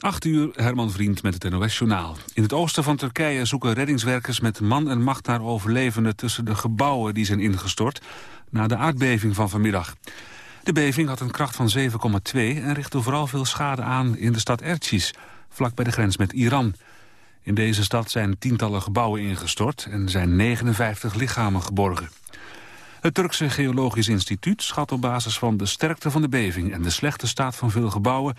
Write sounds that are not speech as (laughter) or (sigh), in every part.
8 uur, Herman Vriend met het NOS-journaal. In het oosten van Turkije zoeken reddingswerkers met man en macht naar overlevenden tussen de gebouwen die zijn ingestort na de aardbeving van vanmiddag. De beving had een kracht van 7,2 en richtte vooral veel schade aan in de stad Ercis, vlak bij de grens met Iran. In deze stad zijn tientallen gebouwen ingestort en zijn 59 lichamen geborgen. Het Turkse Geologisch Instituut schat op basis van de sterkte van de beving en de slechte staat van veel gebouwen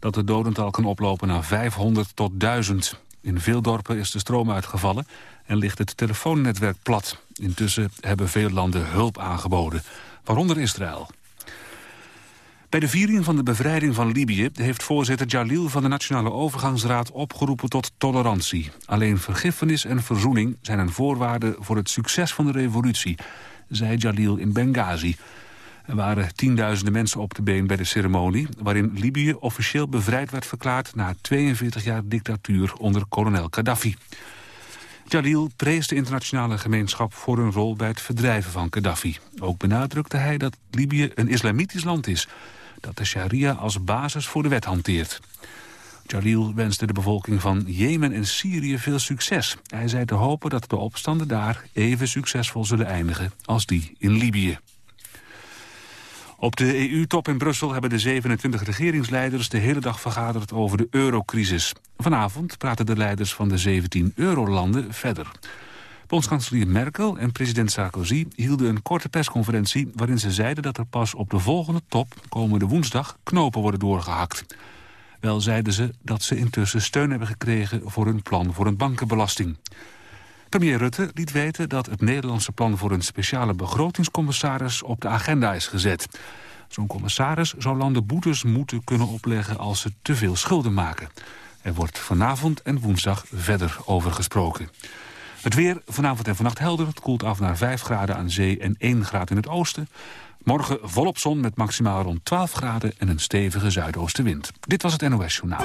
dat het dodental kan oplopen naar 500 tot 1000. In veel dorpen is de stroom uitgevallen en ligt het telefoonnetwerk plat. Intussen hebben veel landen hulp aangeboden, waaronder Israël. Bij de viering van de bevrijding van Libië heeft voorzitter Jalil van de Nationale Overgangsraad opgeroepen tot tolerantie. Alleen vergiffenis en verzoening zijn een voorwaarde voor het succes van de revolutie, zei Jalil in Benghazi. Er waren tienduizenden mensen op de been bij de ceremonie... waarin Libië officieel bevrijd werd verklaard... na 42 jaar dictatuur onder kolonel Gaddafi. Jalil prees de internationale gemeenschap voor hun rol bij het verdrijven van Gaddafi. Ook benadrukte hij dat Libië een islamitisch land is... dat de sharia als basis voor de wet hanteert. Jalil wenste de bevolking van Jemen en Syrië veel succes. Hij zei te hopen dat de opstanden daar even succesvol zullen eindigen als die in Libië. Op de EU-top in Brussel hebben de 27 regeringsleiders de hele dag vergaderd over de eurocrisis. Vanavond praten de leiders van de 17 eurolanden verder. Bondskanselier Merkel en president Sarkozy hielden een korte persconferentie... waarin ze zeiden dat er pas op de volgende top, komende woensdag, knopen worden doorgehakt. Wel zeiden ze dat ze intussen steun hebben gekregen voor hun plan voor een bankenbelasting. Premier Rutte liet weten dat het Nederlandse plan voor een speciale begrotingscommissaris op de agenda is gezet. Zo'n commissaris zou landen boetes moeten kunnen opleggen als ze te veel schulden maken. Er wordt vanavond en woensdag verder over gesproken. Het weer vanavond en vannacht helder. Het koelt af naar 5 graden aan zee en 1 graad in het oosten. Morgen volop zon met maximaal rond 12 graden en een stevige zuidoostenwind. Dit was het NOS Journaal.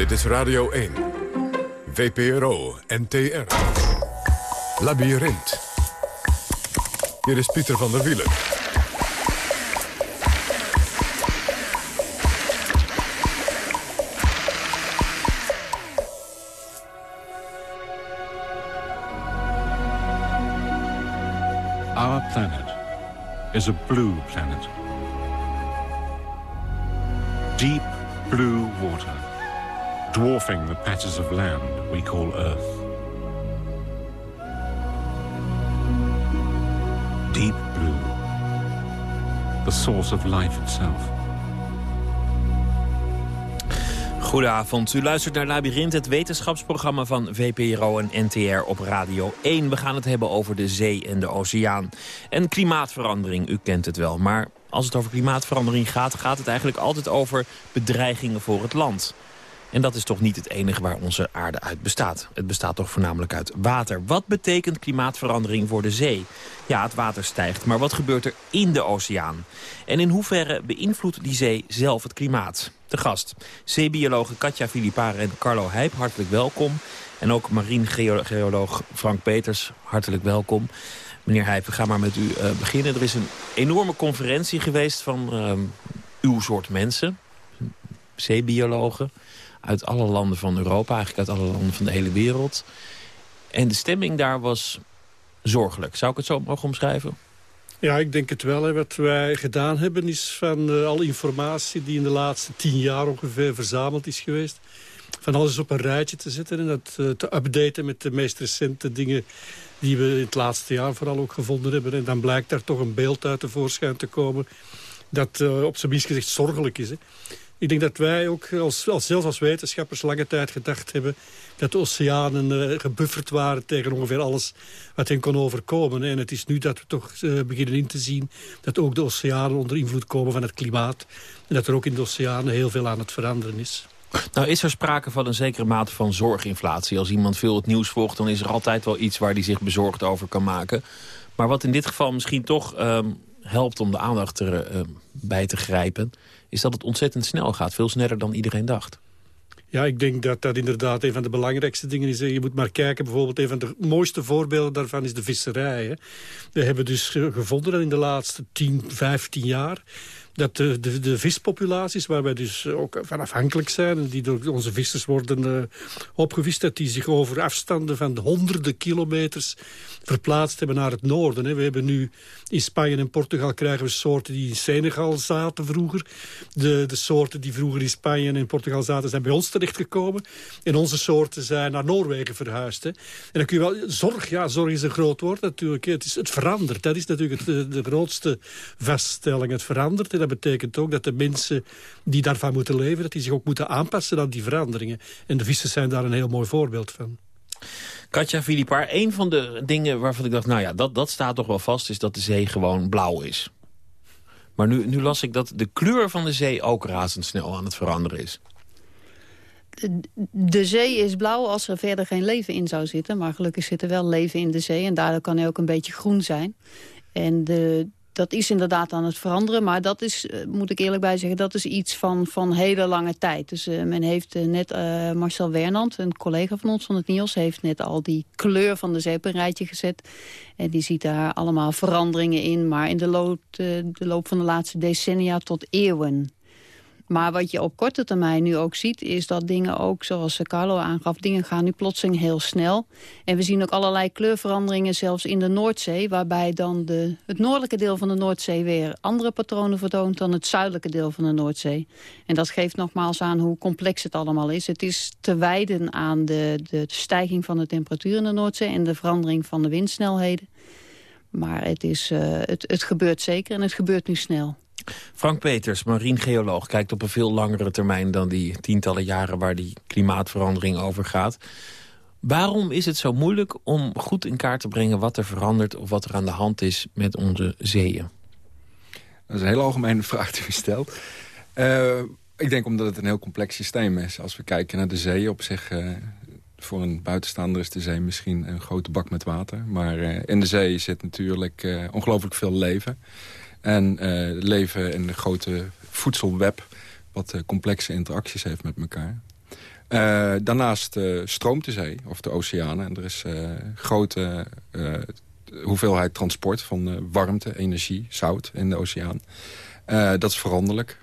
Dit is Radio 1. VPRO, NTR. Labyrinth. Hier is Pieter van der Wielen. Our planet is a blue planet. Deep blue water dwarfing the patches of land we call Earth. Deep blue, the source of life itself. Goedenavond, u luistert naar Labyrinth, het wetenschapsprogramma van VPRO en NTR op Radio 1. We gaan het hebben over de zee en de oceaan. En klimaatverandering, u kent het wel. Maar als het over klimaatverandering gaat, gaat het eigenlijk altijd over bedreigingen voor het land. En dat is toch niet het enige waar onze aarde uit bestaat. Het bestaat toch voornamelijk uit water. Wat betekent klimaatverandering voor de zee? Ja, het water stijgt, maar wat gebeurt er in de oceaan? En in hoeverre beïnvloedt die zee zelf het klimaat? De gast, zeebiologen Katja Filipare en Carlo Heip, hartelijk welkom. En ook marinegeoloog Frank Peters, hartelijk welkom. Meneer Heip, we gaan maar met u uh, beginnen. Er is een enorme conferentie geweest van uh, uw soort mensen, zeebiologen uit alle landen van Europa, eigenlijk uit alle landen van de hele wereld. En de stemming daar was zorgelijk. Zou ik het zo mogen omschrijven? Ja, ik denk het wel. Hè. Wat wij gedaan hebben is van uh, alle informatie die in de laatste tien jaar ongeveer verzameld is geweest. Van alles op een rijtje te zetten en dat uh, te updaten met de meest recente dingen die we in het laatste jaar vooral ook gevonden hebben. En dan blijkt daar toch een beeld uit tevoorschijn te komen dat uh, op zijn minst gezegd zorgelijk is. Hè. Ik denk dat wij ook als, als, zelfs als wetenschappers lange tijd gedacht hebben... dat de oceanen uh, gebufferd waren tegen ongeveer alles wat hen kon overkomen. En het is nu dat we toch uh, beginnen in te zien... dat ook de oceanen onder invloed komen van het klimaat. En dat er ook in de oceanen heel veel aan het veranderen is. Nou is er sprake van een zekere mate van zorginflatie. Als iemand veel het nieuws volgt, dan is er altijd wel iets waar hij zich bezorgd over kan maken. Maar wat in dit geval misschien toch um, helpt om de aandacht erbij uh, te grijpen... is dat het ontzettend snel gaat. Veel sneller dan iedereen dacht. Ja, ik denk dat dat inderdaad een van de belangrijkste dingen is. Je moet maar kijken, bijvoorbeeld een van de mooiste voorbeelden daarvan is de visserij. Hè. We hebben dus gevonden in de laatste 10, 15 jaar dat de, de, de, vispopulaties, waar wij dus ook van afhankelijk zijn... die door onze vissers worden uh, opgevist... dat die zich over afstanden van honderden kilometers verplaatst hebben naar het noorden. Hè. We hebben nu in Spanje en Portugal krijgen we soorten die in Senegal zaten vroeger. De, de soorten die vroeger in Spanje en Portugal zaten zijn bij ons terechtgekomen. En onze soorten zijn naar Noorwegen verhuisd. En dan kun je wel... Zorg, ja, zorg is een groot woord natuurlijk. Het, is, het verandert. Dat is natuurlijk het, de grootste vaststelling. Het verandert. En dat betekent ook dat de mensen die daarvan moeten leven... dat die zich ook moeten aanpassen aan die veranderingen. En de vissers zijn daar een heel mooi voorbeeld van. Katja Filippaar, een van de dingen waarvan ik dacht... nou ja, dat, dat staat toch wel vast, is dat de zee gewoon blauw is. Maar nu, nu las ik dat de kleur van de zee ook razendsnel aan het veranderen is. De zee is blauw als er verder geen leven in zou zitten. Maar gelukkig zit er wel leven in de zee. En daardoor kan hij ook een beetje groen zijn. En de, dat is inderdaad aan het veranderen. Maar dat is, eh, moet ik eerlijk bij zeggen, dat is iets van, van hele lange tijd. Dus uh, men heeft uh, net, Marcel Wernand, een collega van ons van het NIOS... heeft net al die kleur van de zee op een rijtje gezet. En die ziet daar allemaal veranderingen in. Maar in de loop, de loop van de laatste decennia tot eeuwen. Maar wat je op korte termijn nu ook ziet... is dat dingen ook, zoals Carlo aangaf... dingen gaan nu plotseling heel snel. En we zien ook allerlei kleurveranderingen zelfs in de Noordzee... waarbij dan de, het noordelijke deel van de Noordzee... weer andere patronen vertoont dan het zuidelijke deel van de Noordzee. En dat geeft nogmaals aan hoe complex het allemaal is. Het is te wijden aan de, de stijging van de temperatuur in de Noordzee... en de verandering van de windsnelheden. Maar het, is, uh, het, het gebeurt zeker en het gebeurt nu snel. Frank Peters, marinegeoloog, kijkt op een veel langere termijn... dan die tientallen jaren waar die klimaatverandering over gaat. Waarom is het zo moeilijk om goed in kaart te brengen... wat er verandert of wat er aan de hand is met onze zeeën? Dat is een hele algemene (laughs) vraag die u stelt. Uh, ik denk omdat het een heel complex systeem is. Als we kijken naar de zee op zich... Uh, voor een buitenstaander is de zee misschien een grote bak met water. Maar uh, in de zee zit natuurlijk ongelooflijk veel leven. En uh, leven in een grote voedselweb wat uh, complexe interacties heeft met elkaar. Uh, daarnaast stroomt de zee, of de oceanen. En er is grote hoeveelheid transport van warmte, energie, zout in de oceaan. Dat is veranderlijk.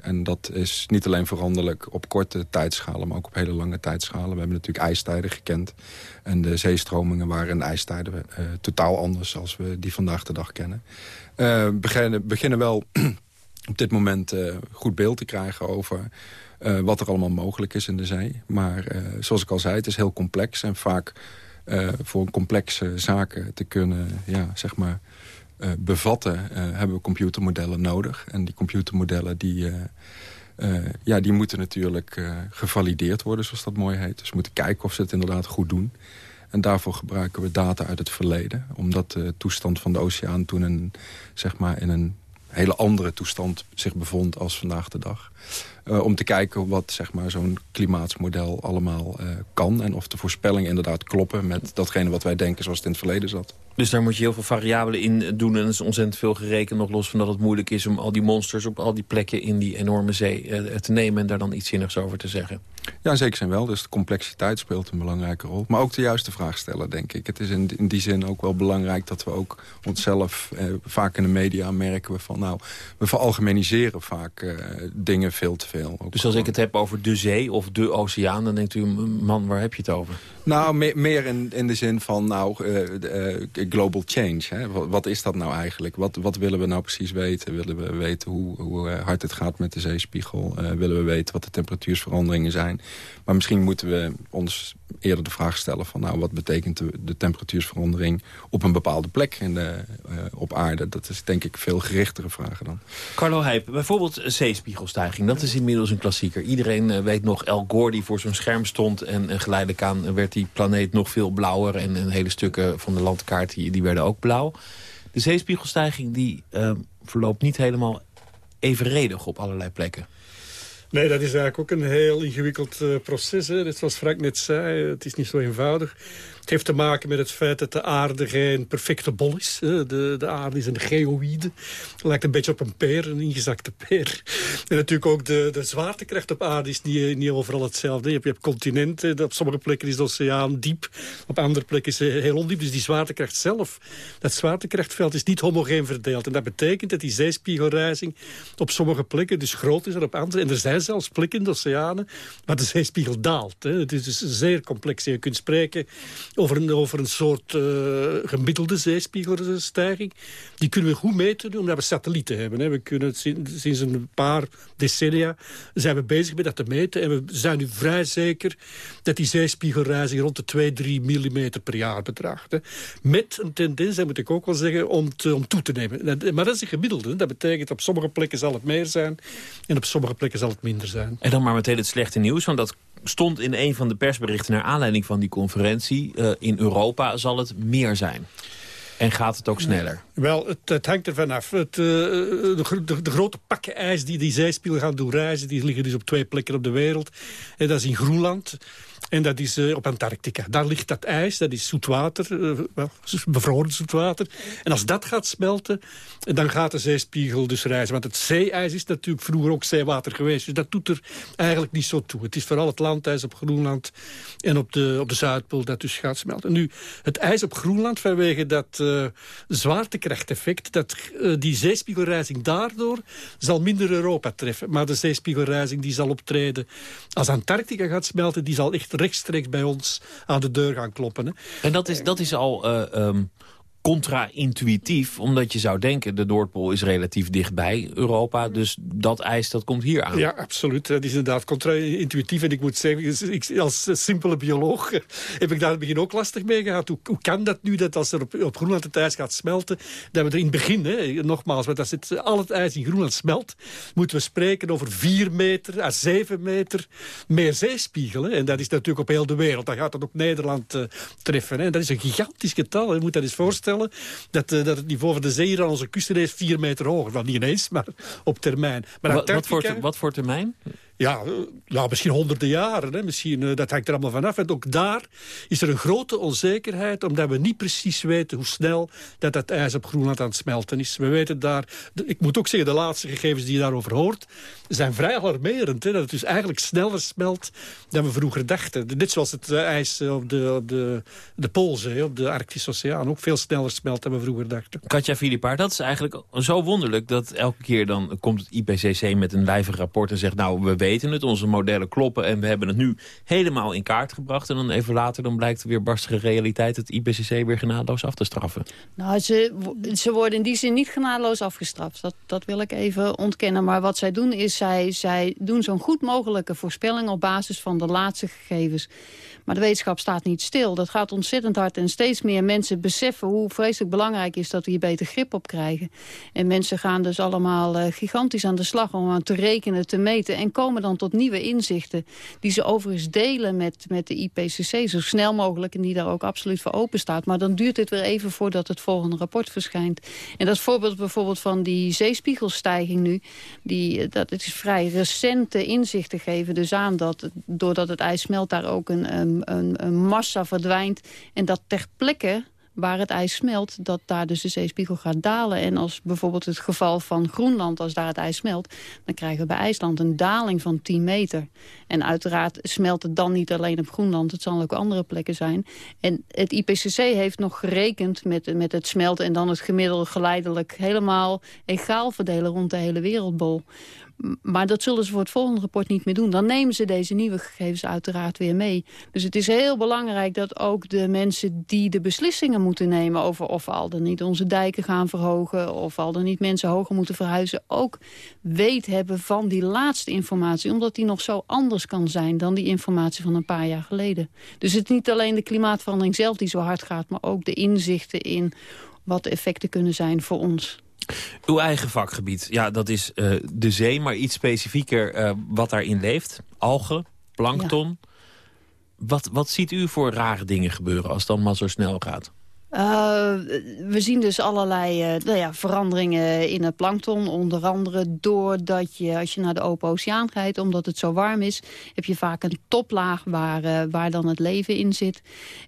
en dat is niet alleen veranderlijk op korte tijdschalen... maar ook op hele lange tijdschalen. We hebben natuurlijk ijstijden gekend. En de zeestromingen waren in de ijstijden totaal anders... als we die vandaag de dag kennen. Uh, beginnen, beginnen wel (clears throat) op dit moment goed beeld te krijgen over wat er allemaal mogelijk is in de zee. Maar zoals ik al zei, het is heel complex. En vaak voor complexe zaken te kunnen ja, zeg maar, bevatten... hebben we computermodellen nodig. En die computermodellen die, ja, die moeten natuurlijk gevalideerd worden, zoals dat mooi heet. Dus we moeten kijken of ze het inderdaad goed doen. En daarvoor gebruiken we data uit het verleden. Omdat de toestand van de oceaan toen een, zeg maar, in een hele andere toestand zich bevond als vandaag de dag. Uh, om te kijken wat zeg maar, zo'n klimaatsmodel allemaal uh, kan... en of de voorspellingen inderdaad kloppen met datgene wat wij denken zoals het in het verleden zat. Dus daar moet je heel veel variabelen in doen. En er is ontzettend veel gerekend, nog los van dat het moeilijk is... om al die monsters op al die plekken in die enorme zee uh, te nemen... en daar dan iets zinnigs over te zeggen. Ja, zeker zijn wel. Dus de complexiteit speelt een belangrijke rol. Maar ook de juiste vraag stellen, denk ik. Het is in, in die zin ook wel belangrijk dat we ook onszelf... Eh, vaak in de media merken we van... Nou, we veralgemeniseren vaak dingen veel te veel. Ook dus als ik het heb over de zee of de oceaan... dan denkt u, man, waar heb je het over? Nou, me meer in, in de zin van nou, uh, global change. Hè? Wat, wat, is dat nou eigenlijk? Wat, wat willen we nou precies weten? Willen we weten hoe, hoe hard het gaat met de zeespiegel? willen we weten wat de temperatuursveranderingen zijn? Maar misschien moeten we ons eerder de vraag stellen van... nou, wat betekent de, de temperatuursverandering op een bepaalde plek in de, uh, op aarde? Dat is denk ik veel gerichtere vragen dan. Carlo Heip, bijvoorbeeld zeespiegelstijging. Dat is inmiddels een klassieker. Iedereen uh, weet nog El Gore die voor zo'n scherm stond... en, en geleidelijk aan werd die planeet nog veel blauwer... en, hele stukken van de landkaart die, die werden ook blauw. De zeespiegelstijging die, verloopt niet helemaal evenredig op allerlei plekken. Nee, dat is eigenlijk ook een heel ingewikkeld uh, proces. Hè. Zoals Frank net zei, het is niet zo eenvoudig. Het heeft te maken met het feit dat de aarde geen perfecte bol is. De, de aarde is een geoïde. Lijkt een beetje op een peer, een ingezakte peer. En natuurlijk ook de, de zwaartekracht op aarde is niet, niet overal hetzelfde. Je hebt, je hebt continenten, op sommige plekken is de oceaan diep. Op andere plekken is het heel ondiep. Dus die zwaartekracht zelf, dat zwaartekrachtveld is niet homogeen verdeeld. En dat betekent dat die zeespiegelrijzing op sommige plekken dus groot is dan op andere. En er zijn zelfs plekken in de oceanen waar de zeespiegel daalt. Het is dus zeer complex. Je kunt spreken over een, over een soort uh, gemiddelde zeespiegelstijging. Die kunnen we goed meten omdat we satellieten hebben. Hè. We kunnen sinds een paar decennia zijn we bezig met dat te meten. En we zijn nu vrij zeker dat die zeespiegelrijzing rond de 2, 3 mm per jaar bedraagt. Met een tendens, dat moet ik ook wel zeggen, om, om toe te nemen. Maar dat is een gemiddelde. Dat betekent op sommige plekken zal het meer zijn en op sommige plekken zal het minder zijn. En dan maar meteen het slechte nieuws, want dat stond in een van de persberichten... naar aanleiding van die conferentie... Uh, in Europa zal het meer zijn. En gaat het ook sneller? Wel, het, het hangt ervan af. Uh, de, de, grote pakken ijs die die zijspiegel gaan doen reizen... die liggen dus op twee plekken op de wereld. En dat is in Groenland en dat is uh, op Antarctica. Daar ligt dat ijs, dat is zoetwater, well, (laughs) bevroren zoetwater. En als dat gaat smelten, dan gaat de zeespiegel dus reizen. Want het zeeijs is natuurlijk vroeger ook zeewater geweest. Dus dat doet er eigenlijk niet zo toe. Het is vooral het landijs op Groenland en op de, op de Zuidpool dat dus gaat smelten. Nu, het ijs op Groenland vanwege dat uh, zwaartekrachteffect... dat die zeespiegelreizing daardoor zal minder Europa treffen. Maar de zeespiegelreizing die zal optreden als Antarctica gaat smelten... die zal echt rechtstreeks bij ons aan de deur gaan kloppen. Hè. En dat is, dat is al uh, um, contra-intuïtief. Omdat je zou denken, de Noordpool is relatief dichtbij Europa. Dus dat ijs, dat komt hier aan. Ja, absoluut. Dat is inderdaad contra-intuïtief. En ik moet zeggen, als simpele bioloog heb ik daar in het begin ook lastig mee gehad. Hoe, hoe kan dat nu dat als er op, Groenland het ijs gaat smelten... dat we er in het begin, hè, nogmaals, want als het, al het ijs in Groenland smelt... moeten we spreken over 4 meter à 7 meter meer zeespiegel. Hè. En dat is natuurlijk op heel de wereld. Dan gaat dat ook Nederland uh, treffen. Hè. Dat is een gigantisch getal. Je moet dat eens voorstellen dat, uh, dat het niveau van de zee hier aan onze kusten is vier meter hoger. Wel niet ineens, maar op termijn. Maar wat, wat, voor, wat voor termijn? Ja, ja, misschien honderden jaren. Hè. Misschien, uh, dat hangt er allemaal vanaf. En ook daar is er een grote onzekerheid... omdat we niet precies weten hoe snel dat, dat ijs op Groenland aan het smelten is. We weten daar... ik moet ook zeggen, de laatste gegevens die je daarover hoort... zijn vrij alarmerend. Hè, dat het dus eigenlijk sneller smelt dan we vroeger dachten. Net zoals het uh, ijs op de, op de, de Poolzee, op de Arctische Oceaan... ook veel sneller smelt dan we vroeger dachten. Katja Filipaar, dat is eigenlijk zo wonderlijk... dat elke keer dan komt het IPCC met een lijvig rapport en zegt... nou, we weten het, onze modellen kloppen... en we hebben het nu helemaal in kaart gebracht. En dan even later dan blijkt weer barstige realiteit... het IPCC weer genadeloos af te straffen. Nou, ze, ze worden in die zin niet genadeloos afgestraft. Dat, dat wil ik even ontkennen. Maar wat zij doen is, zij, zij doen zo'n goed mogelijke voorspelling... op basis van de laatste gegevens. Maar de wetenschap staat niet stil. Dat gaat ontzettend hard en steeds meer mensen beseffen... hoe vreselijk belangrijk is dat we hier beter grip op krijgen. En mensen gaan dus allemaal uh, gigantisch aan de slag... om aan te rekenen, te meten... en komen dan tot nieuwe inzichten... die ze overigens delen met, met de IPCC zo snel mogelijk... en die daar ook absoluut voor open staat. Maar dan duurt het weer even voordat het volgende rapport verschijnt. En dat voorbeeld bijvoorbeeld van die zeespiegelstijging nu... Die, eh, dat het is vrij recente inzichten geven dus aan... dat doordat het ijs smelt daar ook een, een, een massa verdwijnt... en dat ter plekke waar het ijs smelt, dat daar dus de zeespiegel gaat dalen. En als bijvoorbeeld het geval van Groenland, als daar het ijs smelt... dan krijgen we bij IJsland een daling van 10 meter. En uiteraard smelt het dan niet alleen op Groenland, het zal ook andere plekken zijn. En het IPCC heeft nog gerekend met, met het smelten en dan het gemiddelde geleidelijk... helemaal egaal verdelen rond de hele wereldbol. Maar dat zullen ze voor het volgende rapport niet meer doen. Dan nemen ze deze nieuwe gegevens uiteraard weer mee. Dus het is heel belangrijk dat ook de mensen die de beslissingen moeten nemen... over of we al dan niet onze dijken gaan verhogen... of al dan niet mensen hoger moeten verhuizen... ook weet hebben van die laatste informatie. Omdat die nog zo anders kan zijn dan die informatie van een paar jaar geleden. Dus het is niet alleen de klimaatverandering zelf die zo hard gaat... maar ook de inzichten in wat de effecten kunnen zijn voor ons. Uw eigen vakgebied, ja, dat is uh, de zee, maar iets specifieker uh, wat daarin leeft. Algen, plankton. Ja. Wat, wat ziet u voor rare dingen gebeuren als het dan maar zo snel gaat? Uh, we zien dus allerlei uh, nou ja, veranderingen in het plankton. Onder andere doordat je, als je naar de open oceaan gaat, omdat het zo warm is... heb je vaak een toplaag waar, uh, waar dan het leven in zit.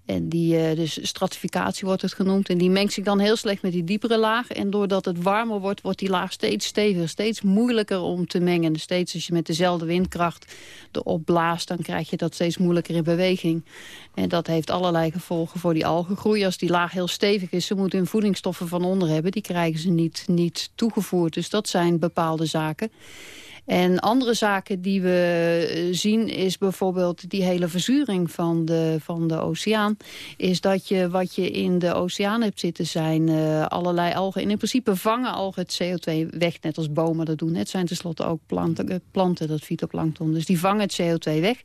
En die, dus stratificatie wordt het genoemd. En die mengt zich dan heel slecht met die diepere laag. En doordat het warmer wordt, wordt die laag steeds steviger. Steeds moeilijker om te mengen. Steeds als je met dezelfde windkracht erop blaast... dan krijg je dat steeds moeilijker in beweging. En dat heeft allerlei gevolgen voor die algengroei. Als die laag heel stevig is. Ze moeten hun voedingsstoffen van onder hebben. Die krijgen ze niet, niet toegevoerd. Dus dat zijn bepaalde zaken. En andere zaken die we eh, zien is bijvoorbeeld die hele verzuring van de, van de oceaan. Is dat je wat je in de oceaan hebt zitten zijn uh, allerlei algen. En in principe vangen algen het CO2 weg, net als bomen dat doen. Het zijn tenslotte ook planten, eh, planten dat fytoplankton. Dus die vangen het CO2 weg.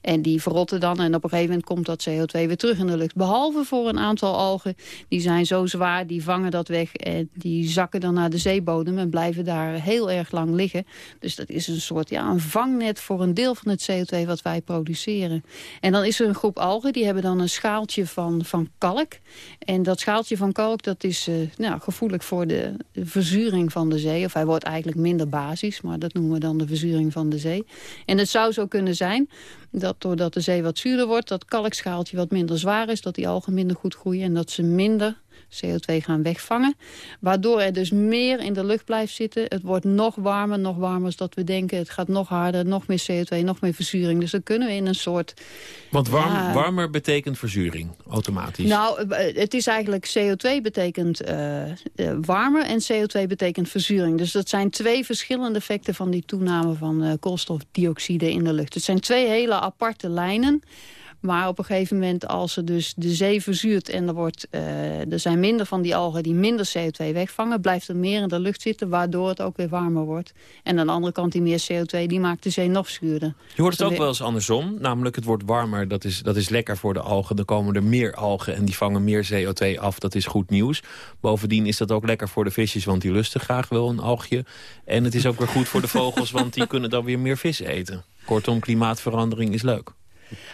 En die verrotten dan en op een gegeven moment komt dat CO2 weer terug in de lucht. Behalve voor een aantal algen, die zijn zo zwaar, die vangen dat weg. En die zakken dan naar de zeebodem en blijven daar heel erg lang liggen. Dus dat is een soort ja, een vangnet voor een deel van het CO2 wat wij produceren. En dan is er een groep algen, die hebben dan een schaaltje van, van kalk. En dat schaaltje van kalk dat is uh, nou, gevoelig voor de, de verzuring van de zee. Of hij wordt eigenlijk minder basis, maar dat noemen we dan de verzuring van de zee. En het zou zo kunnen zijn dat doordat de zee wat zuurder wordt... dat kalkschaaltje wat minder zwaar is, dat die algen minder goed groeien... en dat ze minder CO2 gaan wegvangen. Waardoor er dus meer in de lucht blijft zitten. Het wordt nog warmer, nog warmer als dat we denken. Het gaat nog harder, nog meer CO2, nog meer verzuring. Dus dan kunnen we in een soort... Want warm, warmer betekent verzuring, automatisch? Nou, eh, het is eigenlijk CO2 betekent uh, warmer en CO2 betekent verzuring. Dus dat zijn twee verschillende effecten van die toename van uh, koolstofdioxide in de lucht. Het zijn twee hele aparte lijnen... Maar op een gegeven moment als er dus de zee verzuurt... en er, wordt, uh, er zijn minder van die algen die minder CO2 wegvangen... blijft er meer in de lucht zitten, waardoor het ook weer warmer wordt. En aan de andere kant die meer CO2, die maakt de zee nog zuurder. Je hoort het ook wel eens andersom. Namelijk het wordt warmer, dat is, dat is lekker voor de algen. Er komen er meer algen en die vangen meer CO2 af. Dat is goed nieuws. Bovendien is dat ook lekker voor de visjes, want die lusten graag wel een algje. En het is ook weer goed voor de vogels, want die kunnen dan weer meer vis eten. Kortom, klimaatverandering is leuk.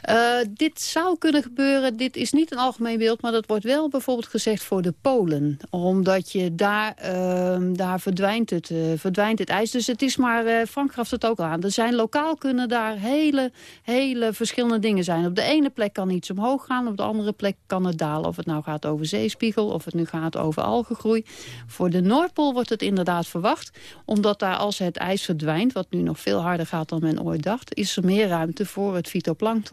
Uh, dit zou kunnen gebeuren. Dit is niet een algemeen beeld, maar dat wordt wel bijvoorbeeld gezegd voor de Polen. Omdat je daar, uh, daar verdwijnt, het, uh, verdwijnt het ijs. Dus het is maar, uh, Frank gaf het ook aan. Er zijn lokaal kunnen daar hele, hele verschillende dingen zijn. Op de ene plek kan iets omhoog gaan, op de andere plek kan het dalen. Of het nou gaat over zeespiegel, of het nu gaat over algengroei. Voor de Noordpool wordt het inderdaad verwacht. Omdat daar als het ijs verdwijnt, wat nu nog veel harder gaat dan men ooit dacht... is er meer ruimte voor het fytoplankton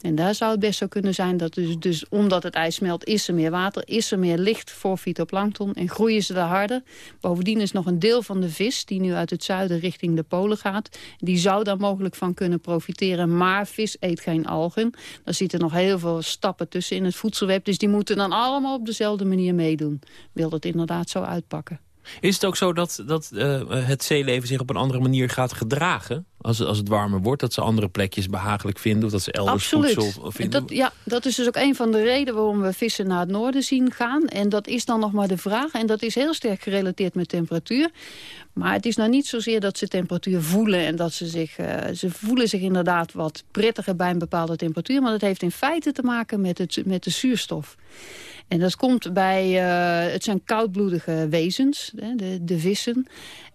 en daar zou het best zo kunnen zijn dat dus, dus omdat het ijs smelt... is er meer water, is er meer licht voor fytoplankton en groeien ze daar harder. Bovendien is nog een deel van de vis die nu uit het zuiden richting de polen gaat. Die zou daar mogelijk van kunnen profiteren, maar vis eet geen algen. Daar zitten nog heel veel stappen tussen in het voedselweb. Dus die moeten dan allemaal op dezelfde manier meedoen. Wil het inderdaad zo uitpakken. Is het ook zo dat, dat uh, het zeeleven zich op een andere manier gaat gedragen? Als, als het warmer wordt, dat ze andere plekjes behagelijk vinden... of dat ze elders Absoluut. voedsel vinden? Dat, ja, dat is dus ook een van de redenen waarom we vissen naar het noorden zien gaan. En dat is dan nog maar de vraag. En dat is heel sterk gerelateerd met temperatuur. Maar het is nou niet zozeer dat ze temperatuur voelen... en dat ze zich, uh, ze voelen zich inderdaad wat prettiger bij een bepaalde temperatuur... maar dat heeft in feite te maken met, het, met de zuurstof. En dat komt bij, uh, het zijn koudbloedige wezens, de, de vissen.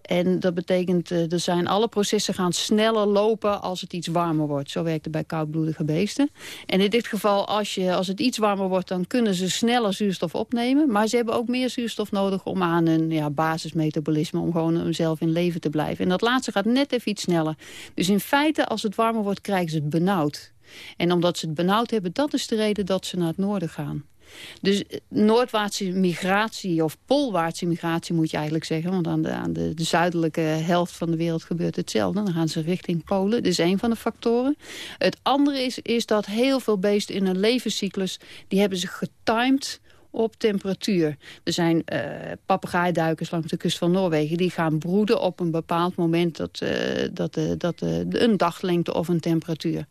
En dat betekent, uh, er zijn alle processen gaan sneller lopen als het iets warmer wordt. Zo werkt het bij koudbloedige beesten. En in dit geval, als, je, als het iets warmer wordt, dan kunnen ze sneller zuurstof opnemen. Maar ze hebben ook meer zuurstof nodig om aan hun ja, basismetabolisme, om gewoon zelf in leven te blijven. En dat laatste gaat net even iets sneller. Dus in feite, als het warmer wordt, krijgen ze het benauwd. En omdat ze het benauwd hebben, dat is de reden dat ze naar het noorden gaan. Dus eh, noordwaartse migratie of poolwaartse migratie moet je eigenlijk zeggen. Want aan, de, aan de, de, zuidelijke helft van de wereld gebeurt hetzelfde. Dan gaan ze richting Polen. Dat is een van de factoren. Het andere is, is dat heel veel beesten in een levenscyclus... die hebben zich getimed op temperatuur. Er zijn uh, papegaaiduikers langs de kust van Noorwegen... die gaan broeden op een bepaald moment... dat, uh, dat, dat een daglengte of een temperatuur.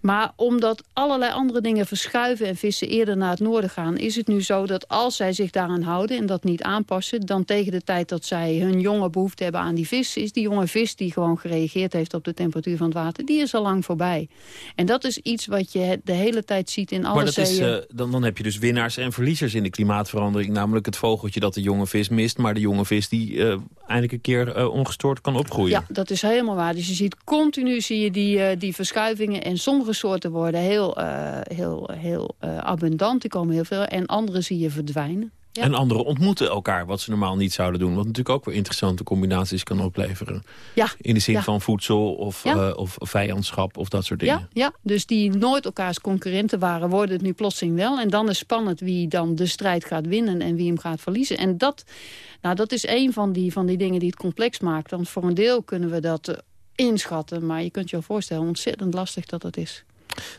Maar omdat allerlei andere dingen verschuiven en vissen eerder naar het noorden gaan... is het nu zo dat als zij zich daaraan houden en dat niet aanpassen... dan tegen de tijd dat zij hun jonge behoefte hebben aan die vis... is die jonge vis die gewoon gereageerd heeft op de temperatuur van het water... die is al lang voorbij. En dat is iets wat je de hele tijd ziet in alle maar dat Is, uh, dan, dan heb je dus winnaars en verliezers in de klimaatverandering. Namelijk het vogeltje dat de jonge vis mist... maar de jonge vis die uh, eindelijk een keer uh, ongestoord kan opgroeien. Ja, dat is helemaal waar. Dus je ziet continu zie je die, die verschuivingen en sommige soorten worden heel, uh, heel, heel uh, abundant. Die komen heel veel. En andere zie je verdwijnen. Ja. En anderen ontmoeten elkaar, wat ze normaal niet zouden doen. Wat natuurlijk ook weer interessante combinaties kan opleveren. Ja. In de zin ja. van voedsel of, ja. uh, of vijandschap of dat soort dingen. Ja, ja, dus die nooit elkaars concurrenten waren, worden het nu plotseling wel. En dan is spannend wie dan de strijd gaat winnen en wie hem gaat verliezen. En dat, nou, dat is een van die, van die dingen die het complex maakt. Want voor een deel kunnen we dat inschatten. Maar je kunt je wel voorstellen ontzettend lastig dat het is.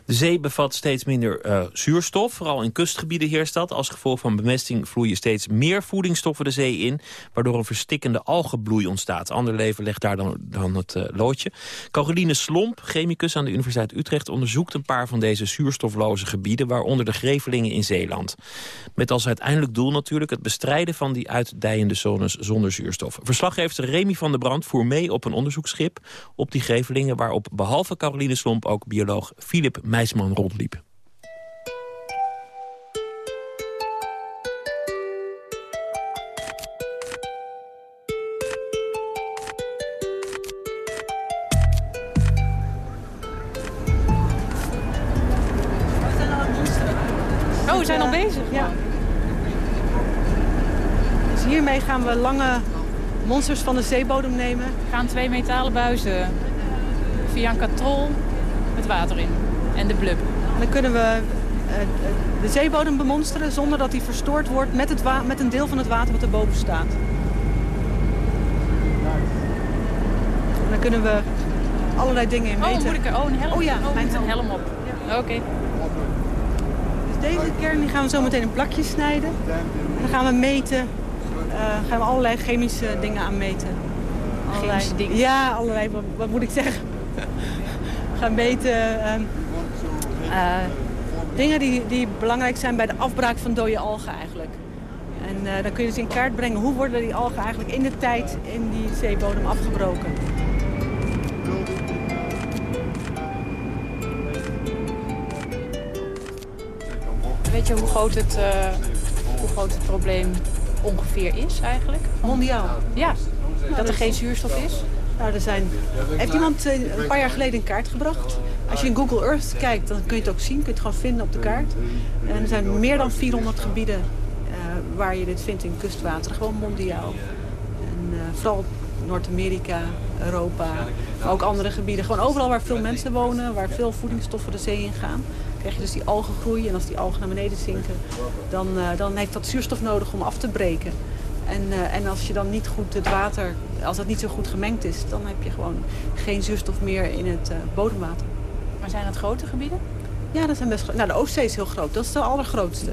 De zee bevat steeds minder uh, zuurstof. Vooral in kustgebieden heerst dat. Als gevolg van bemesting vloeien steeds meer voedingsstoffen de zee in... waardoor een verstikkende algenbloei ontstaat. Ander leven legt daar dan, dan het uh, loodje. Caroline Slomp, chemicus aan de Universiteit Utrecht... onderzoekt een paar van deze zuurstofloze gebieden... waaronder de Grevelingen in Zeeland. Met als uiteindelijk doel natuurlijk het bestrijden... van die uitdijende zones zonder zuurstof. Verslaggever Remy van der Brand voer mee op een onderzoeksschip... op die Grevelingen waarop behalve Caroline Slomp ook bioloog Philip Meisman rondliep. Oh, we zijn al bezig? Ja. Dus hiermee gaan we lange monsters van de zeebodem nemen. We gaan twee metalen buizen via een katrol het water in en de blub. Dan kunnen we uh, de zeebodem bemonsteren zonder dat die verstoord wordt met, het met een deel van het water wat erboven staat. En dan kunnen we allerlei dingen in meten. Oh, moet ik er oh, een helm? Oh ja, oh, mijn een helm op. Ja. Oké. Okay. Dus deze kern die gaan we zo meteen in plakjes snijden. En dan gaan we meten, uh, gaan we allerlei chemische dingen aan meten. Allerlei, chemische dingen? Ja, allerlei, wat, wat moet ik zeggen? (laughs) gaan meten. Uh, uh, dingen die, die belangrijk zijn bij de afbraak van dode algen eigenlijk. En uh, dan kun je dus in kaart brengen hoe worden die algen eigenlijk in de tijd in die zeebodem afgebroken. Weet je hoe groot het, uh, hoe groot het probleem ongeveer is eigenlijk? Mondiaal? Ja, dat er geen zuurstof is. Nou, er zijn... Heeft iemand een paar jaar geleden een kaart gebracht? Als je in Google Earth kijkt, dan kun je het ook zien. Kun je het gewoon vinden op de kaart. En er zijn meer dan 400 gebieden uh, waar je dit vindt in kustwater. Gewoon mondiaal. En uh, vooral Noord-Amerika, Europa, maar ook andere gebieden. Gewoon overal waar veel mensen wonen, waar veel voedingsstoffen de zee in gaan. krijg je dus die algengroei. En als die algen naar beneden zinken, dan, uh, dan heeft dat zuurstof nodig om af te breken. En, en als je dan niet goed het water, als dat niet zo goed gemengd is... dan heb je gewoon geen zuurstof meer in het bodemwater. Maar zijn dat grote gebieden? Ja, dat zijn best. Nou, de Oostzee is heel groot. Dat is de allergrootste.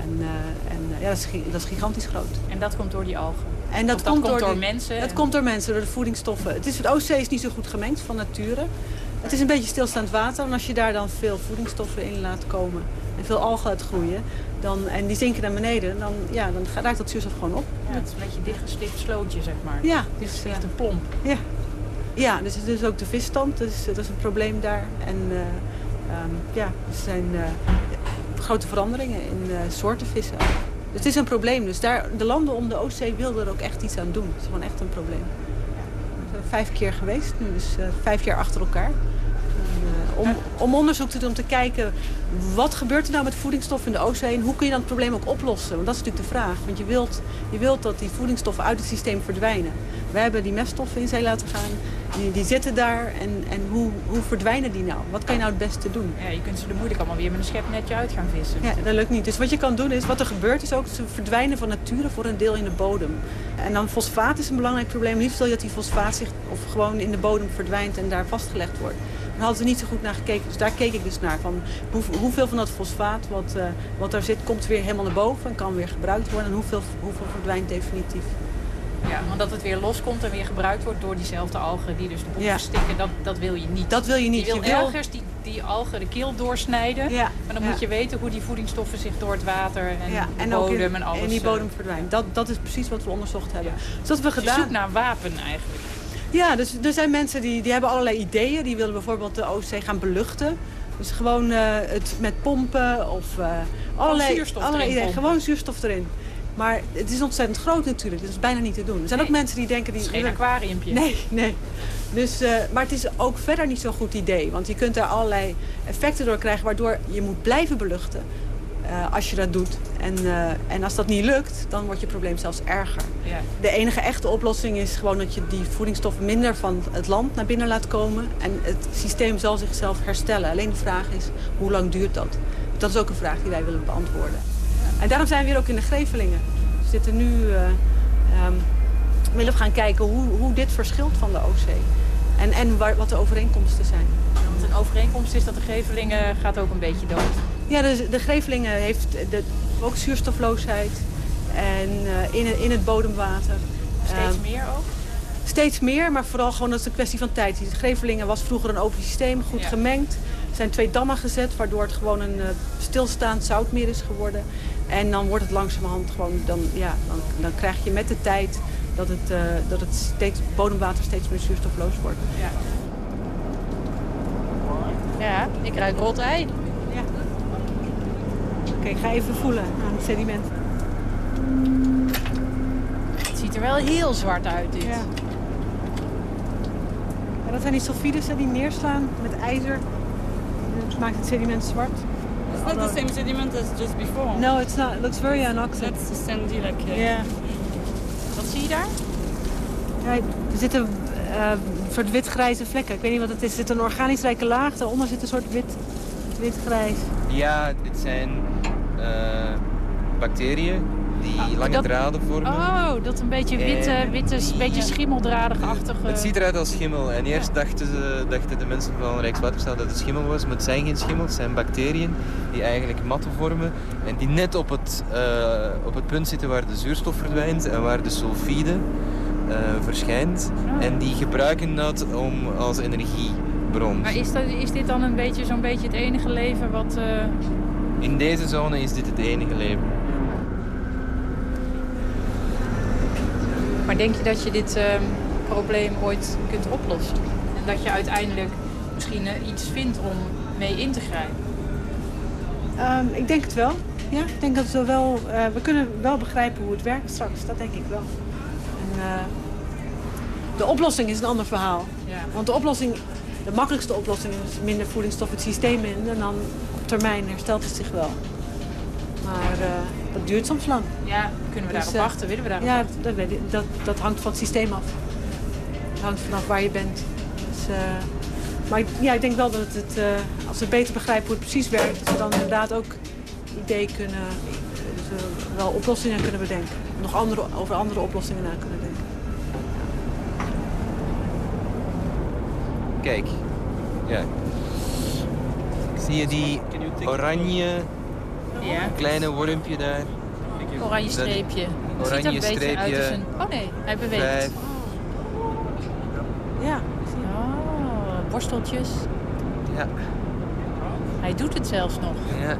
En, uh, en ja, dat is, dat is, gigantisch groot. En dat komt door die algen? En dat, dat komt, door, door die, mensen? Dat komt door mensen, door de voedingsstoffen. Het is, de Oostzee is niet zo goed gemengd van nature. Het is een beetje stilstaand water. En als je daar dan veel voedingsstoffen in laat komen... en veel algen laat groeien... Dan, en die zinken naar beneden, dan, ja, dan raakt dat zuurstof gewoon op. Ja, het is een beetje dichtgestipt slootje, zeg maar. Ja. Het is echt een plomp. Ja. Ja, dus het is ook de visstand, dat is, dat is een probleem daar. En uh, um, ja, er zijn uh, grote veranderingen in soorten vissen. Dus het is een probleem. Dus daar, de landen om de Oostzee wilden er ook echt iets aan doen. Het is gewoon echt een probleem. We zijn vijf keer geweest, nu dus vijf jaar achter elkaar. Om, om onderzoek te doen, om te kijken... wat gebeurt er nou met voedingsstoffen in de Oostzee... en hoe kun je dan het probleem ook oplossen? Want dat is natuurlijk de vraag. Want je wilt, je wilt dat die voedingsstoffen uit het systeem verdwijnen. We hebben die meststoffen in zee laten gaan. Die, die zitten daar en, en hoe, hoe verdwijnen die nou? Wat kan je nou het beste doen? Ja, je kunt ze er moeilijk allemaal weer met een schepnetje uit gaan vissen. Ja, dat lukt niet. Dus wat je kan doen is, wat er gebeurt is ook ze verdwijnen van nature voor een deel in de bodem. En dan fosfaat is een belangrijk probleem. Liefst wil je dat die fosfaat zich of gewoon in de bodem verdwijnt en daar vastgelegd wordt. Daar hadden ze niet zo goed naar gekeken. Dus daar keek ik dus naar. Van hoe, hoeveel van dat fosfaat wat, uh, wat daar zit, komt weer helemaal naar boven en kan weer gebruikt worden. En hoeveel, hoeveel verdwijnt definitief. Ja, want dat het weer loskomt en weer gebruikt wordt door diezelfde algen die dus de boek Ja. verstikken, dat, dat wil je niet. Dat wil je niet. Je wil Je wil- ergens die, die algen de keel doorsnijden. Ja, Maar dan moet je weten hoe die voedingsstoffen zich door het water en Ja, de en bodem in, en alles... in die eh, bodem verdwijnt. Dat, dat is precies wat we onderzocht hebben. Dus dat we Je gedaan. zoekt naar wapen eigenlijk. Ja, dus er zijn mensen die, die hebben allerlei ideeën. Die willen bijvoorbeeld de Oostzee gaan beluchten. Dus gewoon eh, het met pompen of eh, allerlei, zuurstof allerlei ideeën. pompen. Gewoon zuurstof erin. Maar het is ontzettend groot natuurlijk. Het is bijna niet te doen. Er zijn ook mensen die denken... Die, Het is geen aquariumpje. (laughs) Nee, nee. Dus, eh, maar het is ook verder niet zo'n goed idee. Want je kunt daar allerlei effecten door krijgen... waardoor je moet blijven beluchten eh, als je dat doet. En, eh, en als dat niet lukt, dan wordt je probleem zelfs erger. Ja. De enige echte oplossing is gewoon dat je die voedingsstoffen minder van het land naar binnen laat komen. En het systeem zal zichzelf herstellen. Alleen de vraag is, hoe lang duurt dat? Dat is ook een vraag die wij willen beantwoorden. En daarom zijn we weer ook in de Grevelingen. We zitten nu... eh ehm, willen we gaan kijken hoe, hoe dit verschilt van de Oostzee. En, en waar, wat de overeenkomsten zijn. Want een overeenkomst is dat de Gevelingen gaat ook een beetje dood. Ja, de, de Grevelingen heeft de, ook zuurstofloosheid. En eh, in, het- in het bodemwater. Steeds Ehm, meer ook? Steeds meer, maar vooral gewoon dat is een kwestie van tijd. Die Grevelingen was vroeger een open systeem, goed Ja. gemengd. Er zijn twee dammen gezet, waardoor het gewoon een eh, stilstaand zoutmeer is geworden. En dan wordt het langzamerhand gewoon, dan, ja, dan, dan krijg je met de tijd dat het, eh, dat het steeds, bodemwater steeds meer zuurstofloos wordt. Ja. Ja, ik ruik rot ei. Oké, ik ga even voelen aan het sediment. Het ziet er wel heel zwart uit, dit. Ja. Ja, dat zijn die sulfides die neerslaan met ijzer. Dat maakt het sediment zwart. It's not the same sediment as just before. No, it's not. It looks very anoxic. That's sandy, like. uh, Ja. Wat zie je daar? Ja, er zitten eh, een soort wit-grijze vlekken. Ik weet niet wat het is. Er zit een organisch rijke laag. Daaronder zit een soort wit, wit-grijs. Ja, dit zijn eh, bacteriën die lange dat- draden vormen. Oh, dat een beetje witte, En witte beetje schimmeldradig-achtige... Het ziet eruit als schimmel. En eerst dachten, ze, dachten de mensen van Rijkswaterstaat dat het schimmel was. Maar het zijn geen schimmel, het zijn bacteriën die eigenlijk matten vormen. En die net op het, eh, op het punt zitten waar de zuurstof verdwijnt en waar de sulfide eh, verschijnt. En die gebruiken dat om als energiebron. Maar is, dat, is dit dan een beetje zo'n beetje het enige leven wat... eh, In deze zone is dit het enige leven. Maar denk je dat je dit ehm, probleem ooit kunt oplossen? En dat je uiteindelijk misschien eh, iets vindt om mee in te grijpen? Ehm, ik denk het wel. Ja, ik denk dat we wel... eh, we kunnen wel begrijpen hoe het werkt straks. Dat denk ik wel. En, eh, de oplossing is een ander verhaal. Ja. Want de oplossing... De makkelijkste oplossing is minder voedingsstof het systeem in. En dan op termijn herstelt het zich wel. Maar eh, dat duurt soms lang. Ja, kunnen we Dus, daarop eh, wachten? Willen we daarop Ja, wachten? dat, weet ik. dat, dat hangt van het systeem af. Het hangt vanaf waar je bent. Dus, eh, maar ik- ja, ik denk wel dat het, eh, als we beter begrijpen hoe het precies werkt... dat we dan inderdaad ook ideeën kunnen... dus, wel oplossingen kunnen bedenken. Nog andere, over andere oplossingen na kunnen denken. Kijk. Ja. Zie je die oranje Ja. kleine wormpje daar? Oranje Dat- streepje. Het ziet er Oranje een beetje uit streepje. als een... Oh nee, hij beweegt. Vijf. Ja. Oh, borsteltjes. Ja. Hij doet het zelfs nog. ja.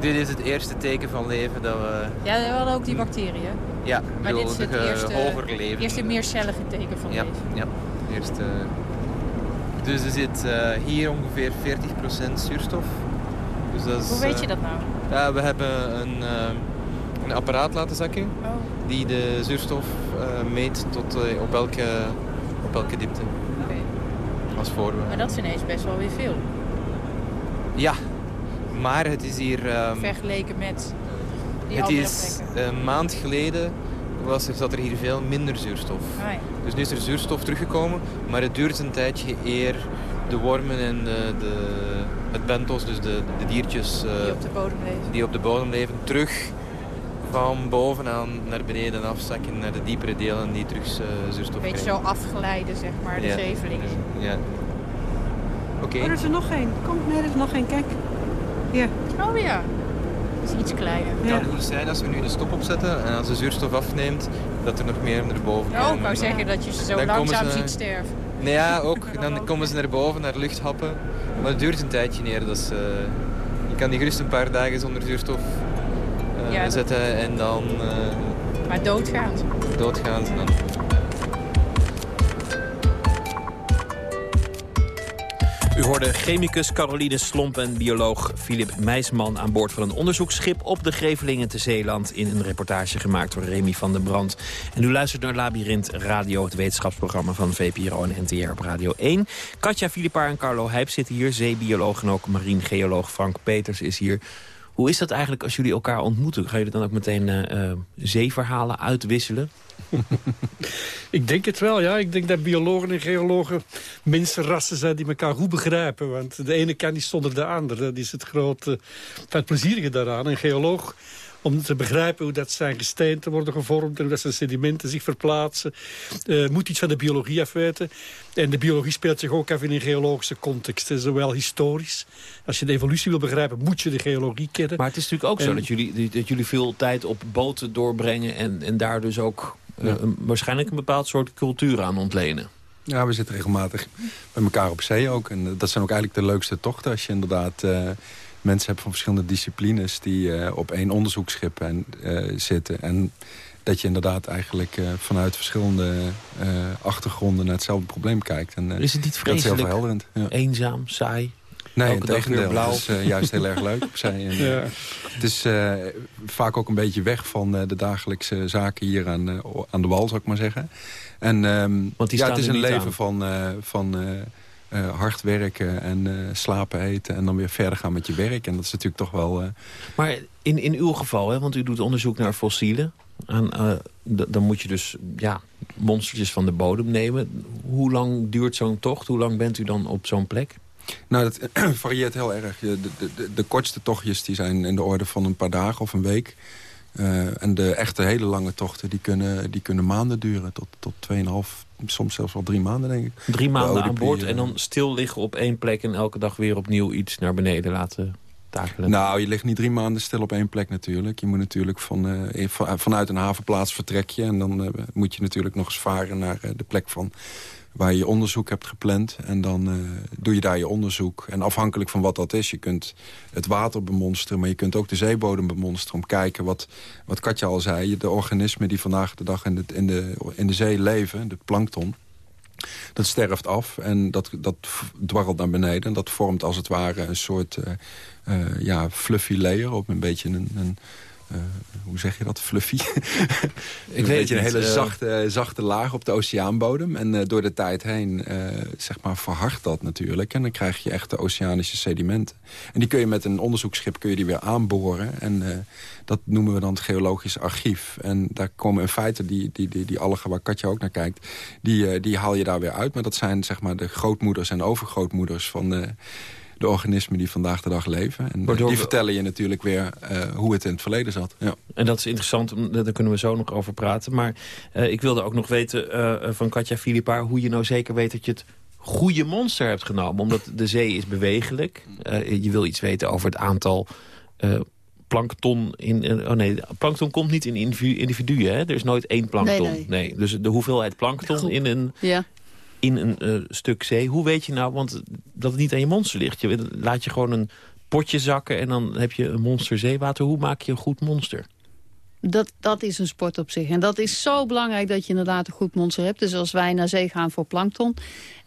Dit is het eerste teken van leven dat we... Ja, we hadden ook die bacteriën. Ja, Maar dit is het eerste, hoger leven. eerste meercellige teken van Ja, leven. ja. Eerste... Dus er zit eh, hier ongeveer 40% zuurstof Dus dat is, Hoe weet je eh, dat nou? Ja, we hebben een, eh, een apparaat laten zakken Oh. die de zuurstof eh, meet tot eh, op, welke, op welke diepte. Oké. Als voorbeeld. Maar dat is ineens best wel weer veel. Ja, maar het is hier... ehm, Vergeleken met die het is een maand geleden was er, zat er hier veel minder zuurstof. Ah, ja. Dus nu is er zuurstof teruggekomen, maar het duurt een tijdje eer de wormen en de, de, het bentos, dus de, de diertjes eh, Die op de bodem leven. die op de bodem leven, terug van bovenaan naar beneden afzakken naar de diepere delen die terug eh, zuurstof Een beetje krijgen. zo afgeleiden, zeg maar, de Ja. zevelingen. Ja. Oké. Oh, er is er nog één. Kom, nee, er is nog één. Kijk. Hier. Oh ja. Dat is iets kleiner. Het kan goed zijn als we nu de stop opzetten en als de zuurstof afneemt, dat er nog meer naar boven komen. Oh, ik wou zeggen dat je ze zo Dan langzaam ze- ziet sterven. Nee, ja, ook. Dan komen ze naar boven, naar luchthappen. Maar het duurt een tijdje neer. Dus, eh, je kan die gerust een paar dagen zonder zuurstof eh, Ja, zetten en dan eh, Maar doodgaan ze dan. U hoorde chemicus Caroline Slomp en bioloog Filip Meisman... aan boord van een onderzoeksschip op de Grevelingen te Zeeland... in een reportage gemaakt door Remy van den Brand. En u luistert naar Labyrinth Radio, het wetenschapsprogramma van VPRO en NTR op Radio 1. Katja Filipaar en Carlo Heip zitten hier, zeebioloog en ook marinegeoloog Frank Peters is hier... Hoe is dat eigenlijk als jullie elkaar ontmoeten? Gaan jullie dan ook meteen eh, eh, zeeverhalen uitwisselen? (laughs) Ik denk het wel, ja. Ik denk dat biologen en geologen mensenrassen zijn die elkaar goed begrijpen. Want de ene kan niet zonder de andere. Dat is het grote, het plezierige daaraan. Een geoloog, om te begrijpen hoe dat zijn gesteenten worden gevormd... en hoe dat zijn sedimenten zich verplaatsen... eh, moet iets van de biologie afweten. En de biologie speelt zich ook af in een geologische context. hè, Zowel historisch. Als je de evolutie wil begrijpen, moet je de geologie kennen. Maar het is natuurlijk ook zo dat jullie, dat jullie veel tijd op boten doorbrengen... en, en daar dus ook eh, Ja. een- waarschijnlijk een bepaald soort cultuur aan ontlenen. Ja, we zitten regelmatig bij elkaar op zee ook. En eh, dat zijn ook eigenlijk de leukste tochten. Als je inderdaad eh, mensen hebt van verschillende disciplines... die eh, op één onderzoeksschip en, eh, zitten. En dat je inderdaad eigenlijk eh, vanuit verschillende achtergronden... naar hetzelfde probleem kijkt. En, eh, Is het niet Dat is heel vreselijk verhelderend. Ja. eenzaam, saai? Nee, integendeel. blauw. Het is juist heel erg leuk. En, (laughs) Ja. Het is vaak ook een beetje weg van de dagelijkse zaken hier aan, aan de wal, zou ik maar zeggen. En ehm, Want die ja, het is een leven aan. van, van eh, hard werken en eh, slapen, eten... en dan weer verder gaan met je werk. En dat is natuurlijk toch wel... eh, Maar in, in uw geval, hè, want u doet onderzoek naar fossielen... D- dan moet je dus ja, monstertjes van de bodem nemen. Hoe lang duurt zo'n tocht? Hoe lang bent u dan op zo'n plek? Nou, dat (clears throat) varieert heel erg. De, de, de, kortste tochtjes die zijn in de orde van een paar dagen of een week. En de echte hele lange tochten die kunnen, die kunnen maanden duren. Tot, tot 2,5, soms zelfs wel drie maanden, denk ik. Drie De maanden aan boord eh, en dan stil liggen op één plek... en elke dag weer opnieuw iets naar beneden laten takelen. Nou, je ligt niet drie maanden stil op één plek natuurlijk. Je moet natuurlijk van, eh, van- vanuit een havenplaats vertrek je. En dan eh, moet je natuurlijk nog eens varen naar eh, de plek van waar je je onderzoek hebt gepland. En dan eh, doe je daar je onderzoek. En afhankelijk van wat dat is, je kunt het water bemonsteren... maar je kunt ook de zeebodem bemonsteren om kijken wat, wat Katja al zei. De organismen die vandaag de dag in de, in de, in de zee leven, de plankton... Dat sterft af en dat, dat dwarrelt naar beneden. En dat vormt als het ware een soort eh, eh, ja, fluffy layer. Op een beetje een... een eh, hoe zeg je dat? Fluffy? (laughs) een weet een hele eh. zachte, zachte laag op de oceaanbodem. En eh, door de tijd heen eh, zeg maar verhardt dat natuurlijk. En dan krijg je echte oceanische sedimenten. En die kun je met een onderzoeksschip kun je die weer aanboren. En dat noemen we dan het geologisch archief. En daar komen in feite die, die, die, die algen waar Katja ook naar kijkt... Die, die haal je daar weer uit. Maar dat zijn zeg maar de grootmoeders en overgrootmoeders van... de de organismen die vandaag de dag leven. En eh, Waardoor die we- vertellen je natuurlijk weer eh, hoe het in het verleden zat. Ja. En dat is interessant, daar kunnen we zo nog over praten. Maar eh, ik wilde ook nog weten eh, van Katja Filipaar... hoe je nou zeker weet dat je het goede monster hebt genomen. Omdat de zee is bewegelijk. Eh, je wil iets weten over het aantal eh, plankton. In, oh nee, plankton komt niet in individu- individuen. Hè? Er is nooit één plankton. Nee, nee. dus de hoeveelheid plankton in een, Ja. In een eh, stuk zee. Hoe weet je nou, want dat het niet aan je monster ligt. Je laat je gewoon een potje zakken en dan heb je een monster zeewater. Hoe maak je een goed monster? Dat, dat is een sport op zich. En dat is zo belangrijk dat je inderdaad een goed monster hebt. Dus als wij naar zee gaan voor plankton...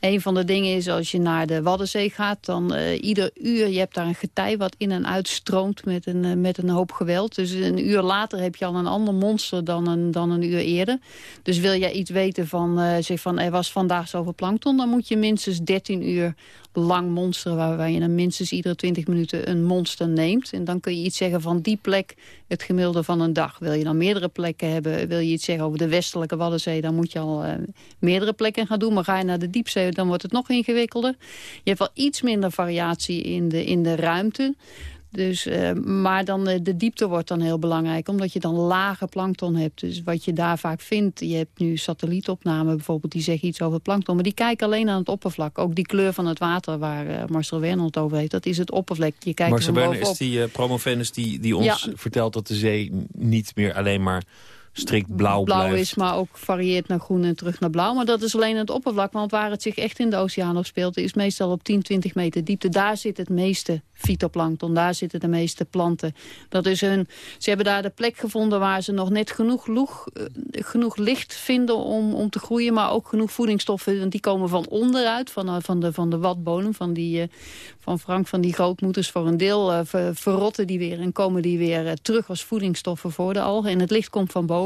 Een van de dingen is als je naar de Waddenzee gaat... dan uh, ieder uur, je hebt daar een getij wat in en uit stroomt met een, uh, met een hoop geweld. Dus een uur later heb je al een ander monster dan een, dan een uur eerder. Dus wil jij iets weten van, uh, zeg van er was vandaag zoveel plankton... dan moet je minstens 13 uur lang monster... waarbij je dan minstens iedere 20 minuten een monster neemt. En dan kun je iets zeggen van die plek, het gemiddelde van een dag. Wil je dan meerdere plekken hebben, wil je iets zeggen over de westelijke Waddenzee... dan moet je al meerdere plekken gaan doen. Maar ga je naar de diepzee, dan wordt het nog ingewikkelder. Je hebt wel iets minder variatie in de, in de ruimte... Dus, uh, maar dan uh, de diepte wordt dan heel belangrijk, omdat je dan lage plankton hebt. Dus wat je daar vaak vindt, je hebt nu satellietopnamen bijvoorbeeld, die zeggen iets over plankton. Maar die kijken alleen aan het oppervlak. Ook die kleur van het water waar uh, Marcel Werner het over heeft, dat is het oppervlak. Je kijkt Marcel Werner is die promovenus die, die ons ja. vertelt dat de zee niet meer alleen maar strikt blauw, blauw blijft. is, maar ook varieert naar groen en terug naar blauw. Maar dat is alleen het oppervlak, want waar het zich echt in de oceaan afspeelt... is meestal op 10, 20 meter diepte. Daar zit het meeste fytoplankton, daar zitten de meeste planten. Dat is hun, ze hebben daar de plek gevonden waar ze nog net genoeg, loeg, uh, genoeg licht vinden om, om te groeien... maar ook genoeg voedingsstoffen, want die komen van onderuit, van, van de, van de watbodem... van, die, uh, van Frank, van die grootmoeders voor een deel ver, verrotten die weer... en komen die weer terug als voedingsstoffen voor de algen. En het licht komt van boven.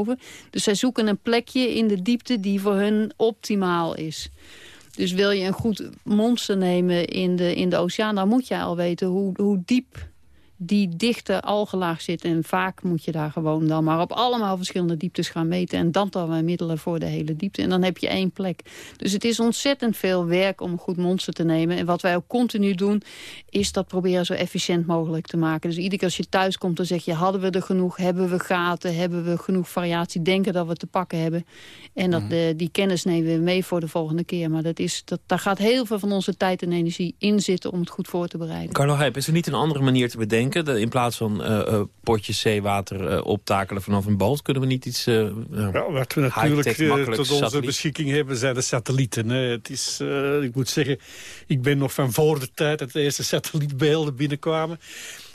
Dus zij zoeken een plekje in de diepte die voor hun optimaal is. Dus wil je een goed monster nemen in de, in de oceaan... dan moet je al weten hoe, hoe diep die dichte algelaag zit. En vaak moet je daar gewoon dan maar op allemaal verschillende dieptes gaan meten. En dan dan weer middelen voor de hele diepte. En dan heb je één plek. Dus het is ontzettend veel werk om een goed monster te nemen. En wat wij ook continu doen, is dat proberen zo efficiënt mogelijk te maken. Dus iedere keer als je thuis komt, dan zeg je... hadden we er genoeg? Hebben we gaten? Hebben we genoeg variatie? Denken dat we te pakken hebben? En dat, de, die kennis nemen we mee voor de volgende keer. Maar dat is, dat, daar gaat heel veel van onze tijd en energie in zitten... om het goed voor te bereiden. Carlo Heip, is er niet een andere manier te bedenken? In plaats van uh, uh, potjes zeewater uh, optakelen vanaf een boot... kunnen we niet iets ja, Wat we natuurlijk tot onze satelliet. beschikking hebben zijn de satellieten. Hè. Het is, ik moet zeggen, ik ben nog van voor de tijd... dat de eerste satellietbeelden binnenkwamen.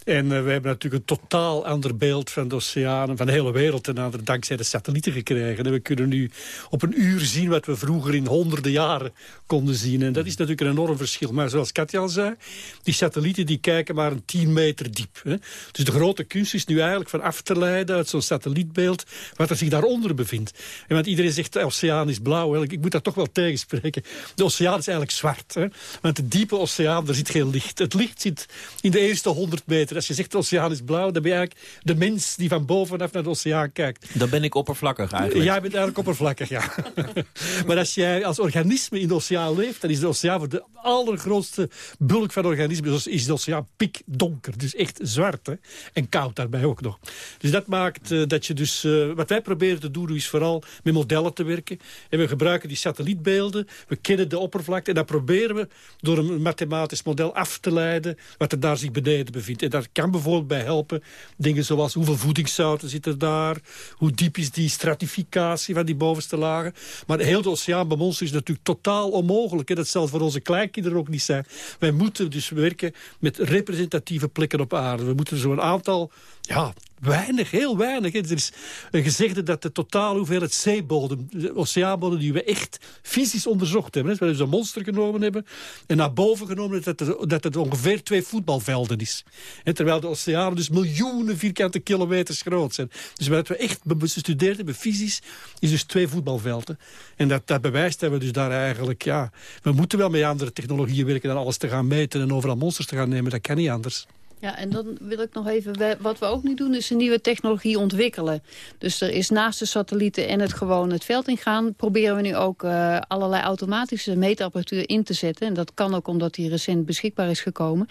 En uh, we hebben natuurlijk een totaal ander beeld van de oceanen, van de hele wereld andere, dankzij de satellieten gekregen. En we kunnen nu op een uur zien wat we vroeger in honderden jaren konden zien. En dat is natuurlijk een enorm verschil. Maar zoals Katja al zei, die satellieten die kijken maar een 10 meter diep. Hè. Dus de grote kunst is nu eigenlijk van af te leiden uit zo'n satellietbeeld wat er zich daaronder bevindt. En want iedereen zegt de oceaan is blauw. Ik moet dat toch wel tegenspreken. De oceaan is eigenlijk zwart. Hè. Want de diepe oceaan, daar zit geen licht. Het licht zit in de eerste 100 meter. Als je zegt de oceaan is blauw, dan ben je eigenlijk de mens die van bovenaf naar de oceaan kijkt. Dan ben ik oppervlakkig eigenlijk. Jij bent eigenlijk oppervlakkig, ja. (laughs) maar als jij als organisme in de oceaan leeft, dan is de oceaan voor de allergrootste bulk van organismen, dus is de oceaan pikdonker. Dus echt zwart. Hè? En koud daarbij ook nog. Dus dat maakt uh, dat je dus... Uh, wat wij proberen te doen is vooral met modellen te werken. En we gebruiken die satellietbeelden. We kennen de oppervlakte. En dat proberen we door een mathematisch model af te leiden wat er daar zich beneden bevindt. En daar kan bijvoorbeeld bij helpen dingen zoals hoeveel voedingszouten zitten daar. Hoe diep is die stratificatie van die bovenste lagen. Maar heel de oceaan bij is natuurlijk totaal onmogelijk. Hè? Dat zal voor onze kleinkinderen ook niet zijn. Wij moeten dus werken met representatieve plekken op aarde. We moeten zo'n aantal ja, weinig, heel weinig. Er is een gezegde dat de totale hoeveelheid zeebodem, de oceaanbodem, die we echt fysisch onderzocht hebben. We hebben een monster genomen hebben en naar boven genomen dat het, dat het ongeveer twee voetbalvelden is. En terwijl de oceanen dus miljoenen vierkante kilometers groot zijn. Dus wat we echt bestudeerd hebben fysisch, is dus twee voetbalvelden. En dat, dat bewijst dat we dus daar eigenlijk, ja, we moeten wel met andere technologieën werken dan alles te gaan meten en overal monsters te gaan nemen. Dat kan niet anders. Ja, en dan wil ik nog even, wat we ook nu doen, is een nieuwe technologie ontwikkelen. Dus er is naast de satellieten en het gewoon het veld ingaan, proberen we nu ook uh, allerlei automatische meetapparatuur in te zetten. En dat kan ook omdat die recent beschikbaar is gekomen.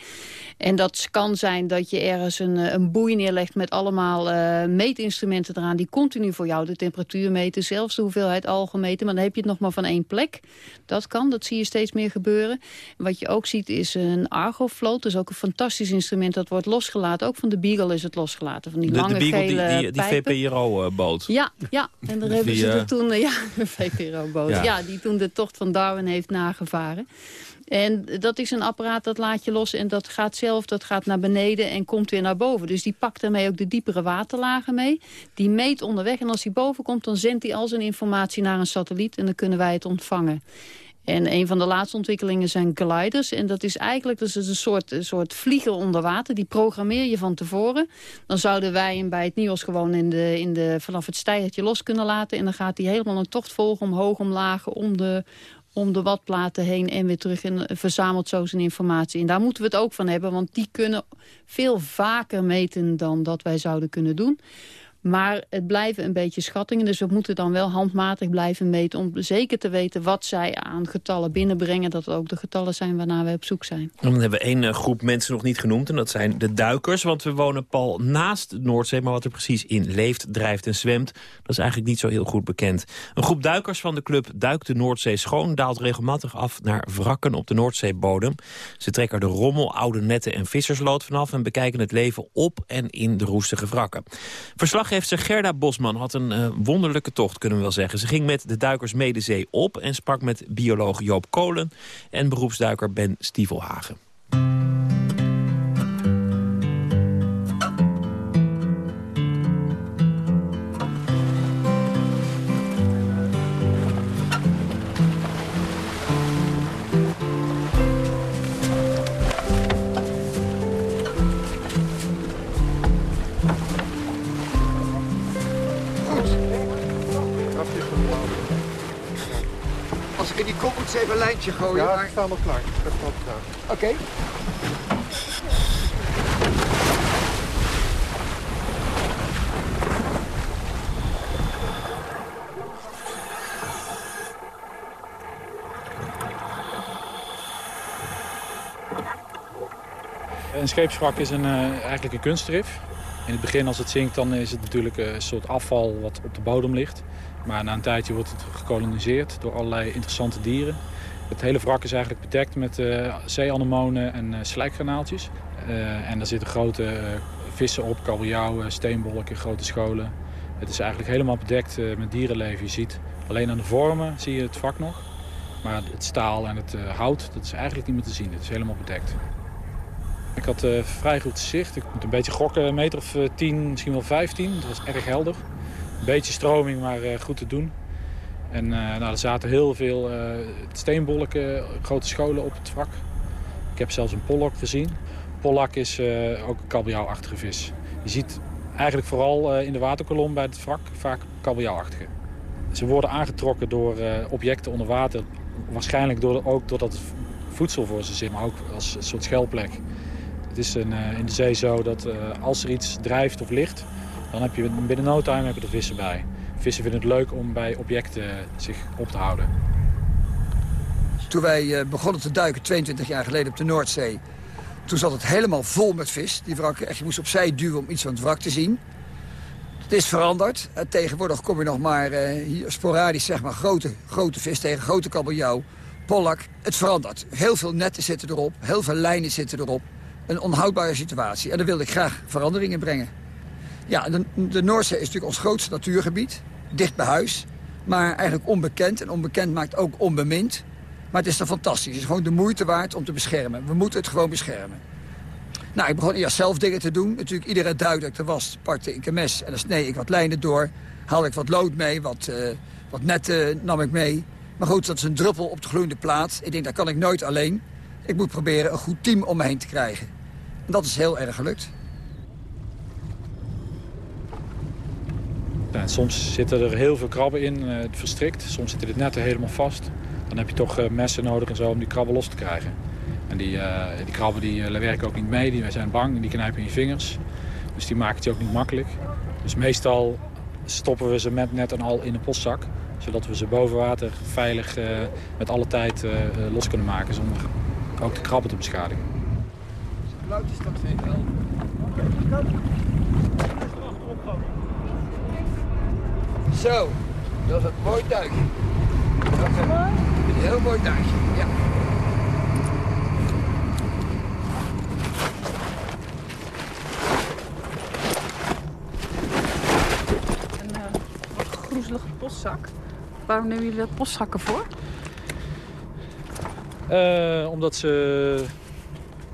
En dat kan zijn dat je ergens een, een boei neerlegt met allemaal uh, meetinstrumenten eraan, die continu voor jou de temperatuur meten, zelfs de hoeveelheid algen meten. Maar dan heb je het nog maar van één plek. Dat kan, dat zie je steeds meer gebeuren. En wat je ook ziet is een Argo-float, dus ook een fantastisch instrument dat wordt losgelaten. Ook van de Beagle is het losgelaten. Van die de, lange de Beagle, gele die, die, die VPRO-boot. Ja, ja, en daar hebben ze er toen... (laughs) ja, de VPRO-boot. Ja. ja, die toen de tocht van Darwin heeft nagevaren. En dat is een apparaat dat laat je los en dat gaat zelf, dat gaat naar beneden en komt weer naar boven. Dus die pakt daarmee ook de diepere waterlagen mee. Die meet onderweg en als hij boven komt, dan zendt hij al zijn informatie naar een satelliet en dan kunnen wij het ontvangen. En een van de laatste ontwikkelingen zijn gliders. En dat is eigenlijk dus een soort, een soort vlieger onder water. Die programmeer je van tevoren. Dan zouden wij hem bij het nieuws gewoon in de, in de, vanaf het stijgertje los kunnen laten. En dan gaat hij helemaal een tocht volgen omhoog, omlaag, om de, om de watplaten heen en weer terug en verzamelt zo zijn informatie. En daar moeten we het ook van hebben, want die kunnen veel vaker meten dan dat wij zouden kunnen doen. Maar het blijven een beetje schattingen. Dus we moeten dan wel handmatig blijven meten... om zeker te weten wat zij aan getallen binnenbrengen. Dat het ook de getallen zijn waarna we op zoek zijn. dan hebben we één eh, groep mensen nog niet genoemd. En dat zijn de duikers. Want we wonen pal naast Noordzee. Maar wat er precies in leeft, drijft en zwemt... dat is eigenlijk niet zo heel goed bekend. Een groep duikers van de club Duikt de Noordzee Schoon... daalt regelmatig af naar wrakken op de Noordzeebodem. Ze trekken de rommel, oude netten en visserslood vanaf... en bekijken het leven op en in de roestige wrakken. Verslag ze Gerda Bosman had een uh, wonderlijke tocht, kunnen we wel zeggen. Ze ging met de duikers Medezee op en sprak met bioloog Joop Kolen... en beroepsduiker Ben Stievelhagen. Eens even een lijntje gooien. Ja, maar... ik sta klaar. Al gedaan. Oké. Okay. Een scheepswrak is een, uh, eigenlijk een kunstrif. In het begin als het zinkt dan is het natuurlijk een soort afval wat op de bodem ligt. Maar na een tijdje wordt het gekoloniseerd door allerlei interessante dieren. Het hele wrak is eigenlijk bedekt met uh, zeeanemonen en uh, slijkgranaaltjes. Uh, en daar zitten grote vissen op, kabeljauwen, steenbolken, grote scholen. Het is eigenlijk helemaal bedekt met dierenleven. Je ziet alleen aan de vormen zie je het wrak nog. Maar het staal en het hout, dat is eigenlijk niet meer te zien. Het is helemaal bedekt. Ik had vrij goed zicht. Ik moet een beetje gokken, een meter of 10, misschien wel 15. Het was erg helder. Een beetje stroming, maar uh, goed te doen. En uh, nou, er zaten heel veel uh, steenbolken, grote scholen op het wrak. Ik heb zelfs een pollak gezien. Pollak is ook een kabeljauwachtige vis. Je ziet eigenlijk vooral in de waterkolom bij het wrak vaak kabeljauwachtige. Ze worden aangetrokken door objecten onder water. Waarschijnlijk door, ook doordat het voedsel voor ze zit, maar ook als een soort schuilplek. Het is een, in de zee zo dat als er iets drijft of ligt dan heb je binnen no time heb je er vissen bij. Vissen vinden het leuk om bij objecten zich op te houden. Toen wij eh, begonnen te duiken 22 jaar geleden op de Noordzee... toen zat het helemaal vol met vis. Die wrakken, echt, je moest opzij duwen om iets van het wrak te zien. Het is veranderd. Eh, tegenwoordig kom je nog maar hier sporadisch zeg maar, grote, grote vis tegen, grote kabeljauw, pollak. Het verandert. Heel veel netten zitten erop, heel veel lijnen zitten erop. Een onhoudbare situatie. En daar wilde ik graag veranderingen brengen. Ja, de, de Noordzee is natuurlijk ons grootste natuurgebied. Dicht bij huis. Maar eigenlijk onbekend. En onbekend maakt ook onbemind. Maar het is dan fantastisch. Het is gewoon de moeite waard om te beschermen. We moeten het gewoon beschermen. Nou, ik begon eerst zelf dingen te doen. Natuurlijk, iedere duik dat ik er was, pakte ik een mes. En dan snee ik wat lijnen door. Haalde ik wat lood mee, wat, uh, wat netten nam ik mee. Maar goed, dat is een druppel op de gloeiende plaat. Ik denk, dat kan ik nooit alleen. Ik moet proberen een goed team om me heen te krijgen. En dat is heel erg gelukt. Nou, soms zitten er heel veel krabben in, uh, verstrikt. Soms zitten de netten helemaal vast. Dan heb je toch uh, messen nodig en zo om die krabben los te krijgen. En die, uh, die krabben die, werken ook niet mee, die zijn bang en die knijpen in je vingers. Dus die maken het je ook niet makkelijk. Dus meestal stoppen we ze met net en al in een postzak. Zodat we ze boven water veilig met alle tijd los kunnen maken zonder ook de krabben te beschadigen. Luid is dat. Zo, dat is een mooi duikje. Dat is een, heel mooi duikje, ja. Een uh, wat groezelige postzak. Waarom nemen jullie dat postzakken voor? Uh, omdat ze,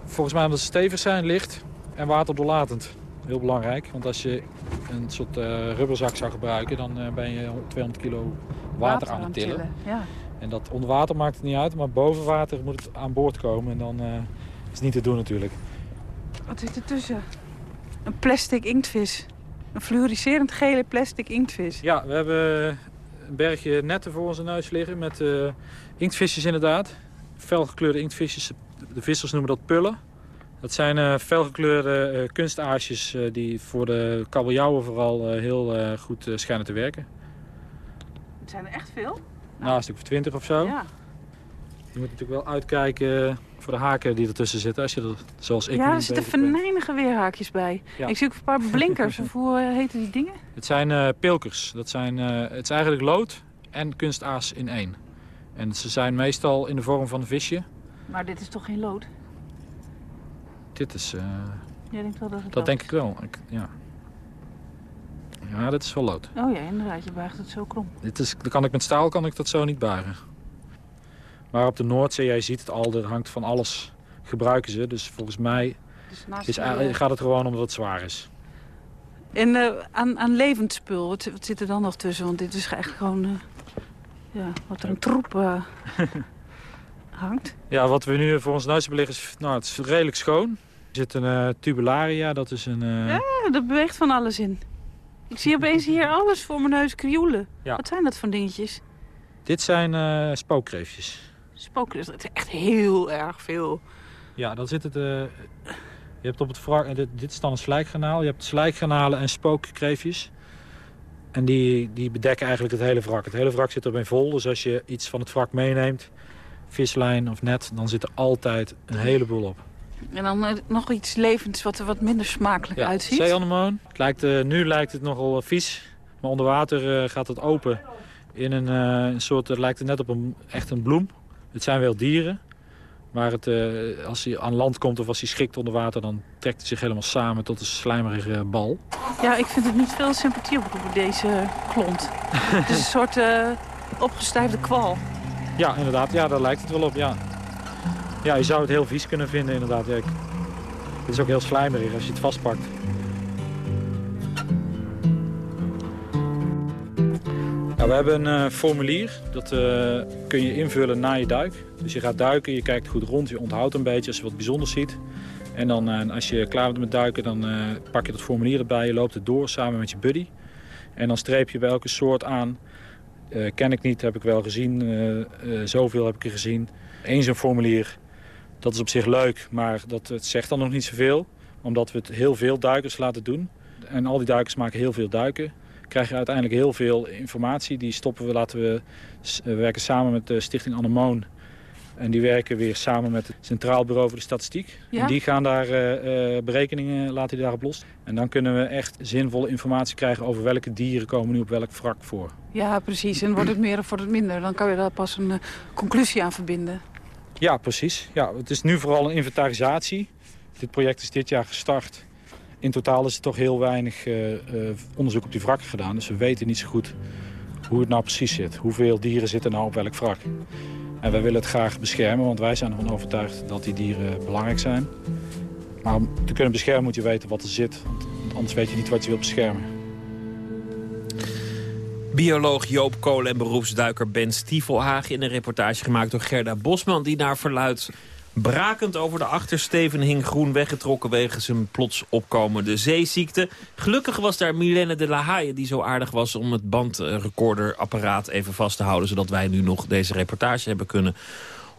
volgens mij omdat ze stevig zijn, licht en waterdoorlatend. Heel belangrijk, want als je een soort uh, rubberzak zou gebruiken... dan uh, ben je 200 kilo water, water aan het tillen. Ja. En dat onder water maakt het niet uit, maar boven water moet het aan boord komen. En dan uh, is het niet te doen natuurlijk. Wat zit er tussen? Een plastic inktvis. Een fluoriserend gele plastic inktvis. Ja, we hebben een bergje netten voor onze neus liggen met inktvisjes inderdaad. Felgekleurde inktvisjes. De vissers noemen dat pullen. Dat zijn uh, felgekleurde uh, kunstaasjes die voor de kabeljauwen vooral heel goed schijnen te werken. Het zijn er echt veel? Nou, een stuk of twintig of zo. Ja. Je moet natuurlijk wel uitkijken voor de haken die ertussen zitten. Als je dat, zoals ik ja, er zitten venijnige weerhaakjes bij. Ja. Ik zie ook een paar blinkers. of (laughs) hoe heten die dingen? Het zijn uh, pilkers. Dat zijn, uh, het is eigenlijk lood en kunstaas in één. En ze zijn meestal in de vorm van een visje. Maar dit is toch geen lood? Dit is... Jij denkt wel dat het Dat denk ik wel. Ik, ja. Ja, dit is wel lood. Oh ja, inderdaad. Je buigt het zo krom. Dit is, dan kan ik met staal kan ik dat zo niet buigen. Maar op de Noordzee, jij ziet het al, er hangt van alles gebruiken ze. Dus volgens mij dus is, gaat het gewoon omdat het zwaar is. En uh, aan, aan levend spul, wat, wat, zit er dan nog tussen? Want dit is echt gewoon uh, ja, wat er een troep uh, (laughs) hangt. Ja, wat we nu voor ons neus hebben liggen is, nou, het is redelijk schoon. Er zit een tubularia, dat is een... Ja, er beweegt van alles in. Ik zie opeens hier alles voor mijn neus krioelen. Ja. Wat zijn dat voor dingetjes? Dit zijn spookkreefjes. Spookkreefjes, dat is echt heel erg veel. Ja, dan zit het... Uh, je hebt op het wrak... Dit, dit is dan een slijkgranaal. Je hebt slijkgranalen en spookkreefjes. En die, die bedekken eigenlijk het hele wrak. Het hele wrak zit erbij vol. Dus als je iets van het wrak meeneemt, vislijn of net... dan zit er altijd een heleboel op. En dan uh, nog iets levends wat er wat minder smakelijk ja, uitziet. zeeanemoon. Het lijkt, uh, nu lijkt het nogal vies. Maar onder water gaat het open in een, een soort... Het lijkt het net op een, echt een bloem. Het zijn wel dieren. Maar het, als hij aan land komt of als hij schikt onder water... dan trekt hij zich helemaal samen tot een slijmerige bal. Ja, ik vind het niet veel sympathie oproepen, deze klont. (laughs) het is een soort opgestijfde kwal. Ja, inderdaad. Ja, daar lijkt het wel op, ja. Ja, je zou het heel vies kunnen vinden, inderdaad. Ja, ik... Het is ook heel slijmerig als je het vastpakt. Nou, we hebben een uh, formulier. Dat uh, kun je invullen na je duik. Dus je gaat duiken, je kijkt goed rond, je onthoudt een beetje als je wat bijzonders ziet. En dan uh, als je klaar bent met duiken, dan pak je dat formulier erbij. Je loopt het door samen met je buddy. En dan streep je bij elke soort aan. ken ik niet, heb ik wel gezien. zoveel heb ik er gezien. Eén zo'n formulier dat is op zich leuk, maar dat, het zegt dan nog niet zoveel. Omdat we het heel veel duikers laten doen. En al die duikers maken heel veel duiken. Krijg je uiteindelijk heel veel informatie. Die stoppen we, laten we, we werken samen met de Stichting Anemoon. En die werken weer samen met het Centraal Bureau voor de Statistiek. Ja? En die gaan daar uh, berekeningen, laten die daarop los. En dan kunnen we echt zinvolle informatie krijgen over welke dieren komen nu op welk wrak voor. Ja, precies. En wordt het meer of wordt het minder? Dan kan je daar pas een uh, conclusie aan verbinden. Ja, precies. Ja, het is nu vooral een inventarisatie. Dit project is dit jaar gestart. In totaal is er toch heel weinig uh, uh, onderzoek op die wrakken gedaan. Dus we weten niet zo goed hoe het nou precies zit. Hoeveel dieren zitten nou op welk wrak. En wij willen het graag beschermen, want wij zijn ervan overtuigd dat die dieren belangrijk zijn. Maar om te kunnen beschermen moet je weten wat er zit. Want anders weet je niet wat je wilt beschermen. Bioloog Joop Kolen en beroepsduiker Ben Stiefelhagen... in een reportage gemaakt door Gerda Bosman... die naar verluidt brakend over de achtersteven hing groen weggetrokken... wegens een plots opkomende zeeziekte. Gelukkig was daar Milene de la Haye die zo aardig was... om het bandrecorderapparaat even vast te houden... zodat wij nu nog deze reportage hebben kunnen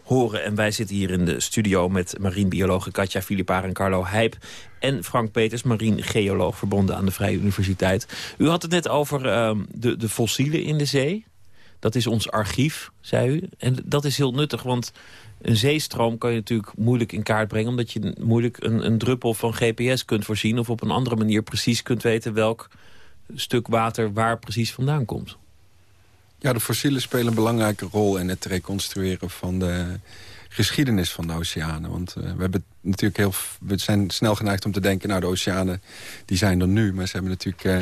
horen. En wij zitten hier in de studio met marinebiologen Katja Filipaar en Carlo Heip... en Frank Peters, marinegeoloog verbonden aan de Vrije Universiteit. U had het net over uh, de, de fossielen in de zee. Dat is ons archief, zei u. En dat is heel nuttig, want een zeestroom kan je natuurlijk moeilijk in kaart brengen... omdat je moeilijk een, een druppel van GPS kunt voorzien... of op een andere manier precies kunt weten welk stuk water waar precies vandaan komt. Ja, de fossielen spelen een belangrijke rol in het reconstrueren van de geschiedenis van de oceanen. Want uh, we, hebben natuurlijk heel, we zijn snel geneigd om te denken... nou, de oceanen die zijn er nu, maar ze hebben natuurlijk... Uh,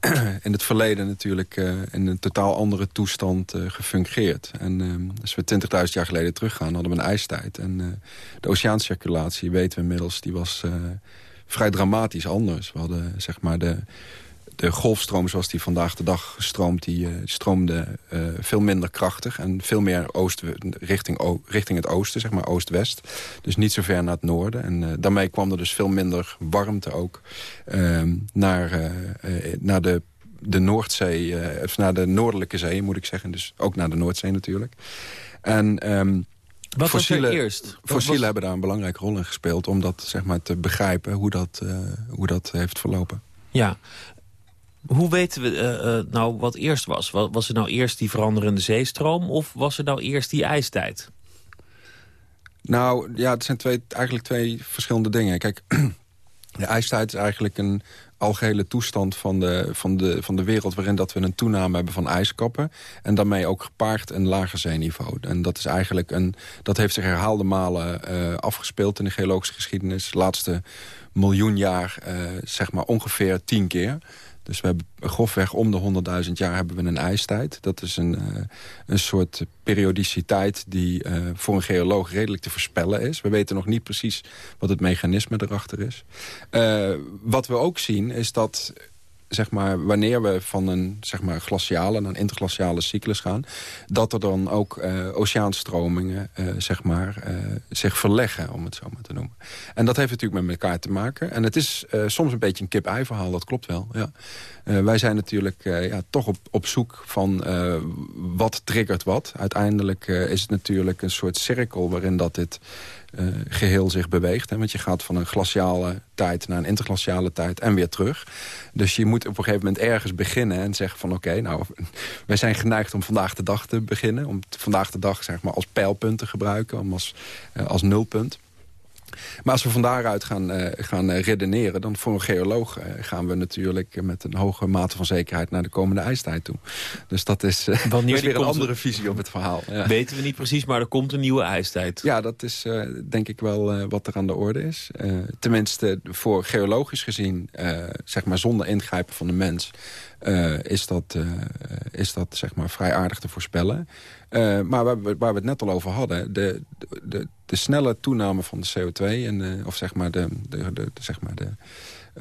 (clears throat) in het verleden natuurlijk uh, in een totaal andere toestand gefungeerd. En als we 20.000 jaar geleden teruggaan, hadden we een ijstijd. En de oceaancirculatie, weten we inmiddels, die was vrij dramatisch anders. We hadden zeg maar de de golfstroom zoals die vandaag de dag stroomt... die stroomde veel minder krachtig en veel meer oost, richting, richting het oosten, zeg maar oost-west. Dus niet zo ver naar het noorden. En daarmee kwam er dus veel minder warmte ook ehm, naar, naar de de Noordzee, of naar de Noordelijke Zee, moet ik zeggen. Dus ook naar de Noordzee natuurlijk. En um, wat fossielen, was er eerst? Fossielen hebben daar een belangrijke rol in gespeeld... om dat zeg maar, te begrijpen, hoe dat, uh, hoe dat heeft verlopen. Ja. Hoe weten we uh, uh, nou wat eerst was? Was het nou eerst die veranderende zeestroom... of was het nou eerst die ijstijd? Nou, ja, het zijn twee, eigenlijk twee verschillende dingen. Kijk, (clears throat) de ijstijd is eigenlijk een algehele toestand van de, van, de, van de wereld... waarin dat we een toename hebben van ijskappen... en daarmee ook gepaard een lager zeeniveau. En dat, is eigenlijk een, dat heeft zich herhaalde malen uh, afgespeeld in de geologische geschiedenis. De laatste miljoen jaar zeg maar ongeveer tien keer. Dus we hebben grofweg om de 100.000 jaar hebben we een ijstijd. Dat is een, uh, een soort periodiciteit die uh, voor een geoloog redelijk te voorspellen is. We weten nog niet precies wat het mechanisme erachter is. Uh, wat we ook zien is dat zeg maar, wanneer we van een zeg maar, glaciale naar een interglaciale cyclus gaan... dat er dan ook uh, oceaanstromingen uh, zeg maar, uh, zich verleggen, om het zo maar te noemen. En dat heeft natuurlijk met elkaar te maken. En het is soms een beetje een kip-ei verhaal, dat klopt wel. Ja. wij zijn natuurlijk ja, toch op, op zoek van wat triggert wat. Uiteindelijk is het natuurlijk een soort cirkel waarin dat dit uh, geheel zich beweegt. Hè? Want je gaat van een glaciale tijd naar een interglaciale tijd en weer terug. Dus je moet op een gegeven moment ergens beginnen en zeggen van... oké, nou, (laughs) wij zijn geneigd om vandaag de dag te beginnen. Om vandaag de dag zeg maar, als pijlpunt te gebruiken, om als, uh, als nulpunt. Maar als we van daaruit gaan, uh, gaan uh, redeneren... dan voor een geoloog uh, gaan we natuurlijk met een hoge mate van zekerheid... naar de komende ijstijd toe. Dus dat is, Wanneer (laughs) is weer een andere visie op het verhaal. Ja. Weten we niet precies, maar er komt een nieuwe ijstijd. Ja, dat is denk ik wel wat er aan de orde is. tenminste, voor geologisch gezien, zeg maar zonder ingrijpen van de mens... is, dat, is dat zeg maar vrij aardig te voorspellen. Uh, maar waar we, waar we, het net al over hadden... de, de, de snelle toename van de CO2... En, of zeg maar de, de, de, zeg maar de,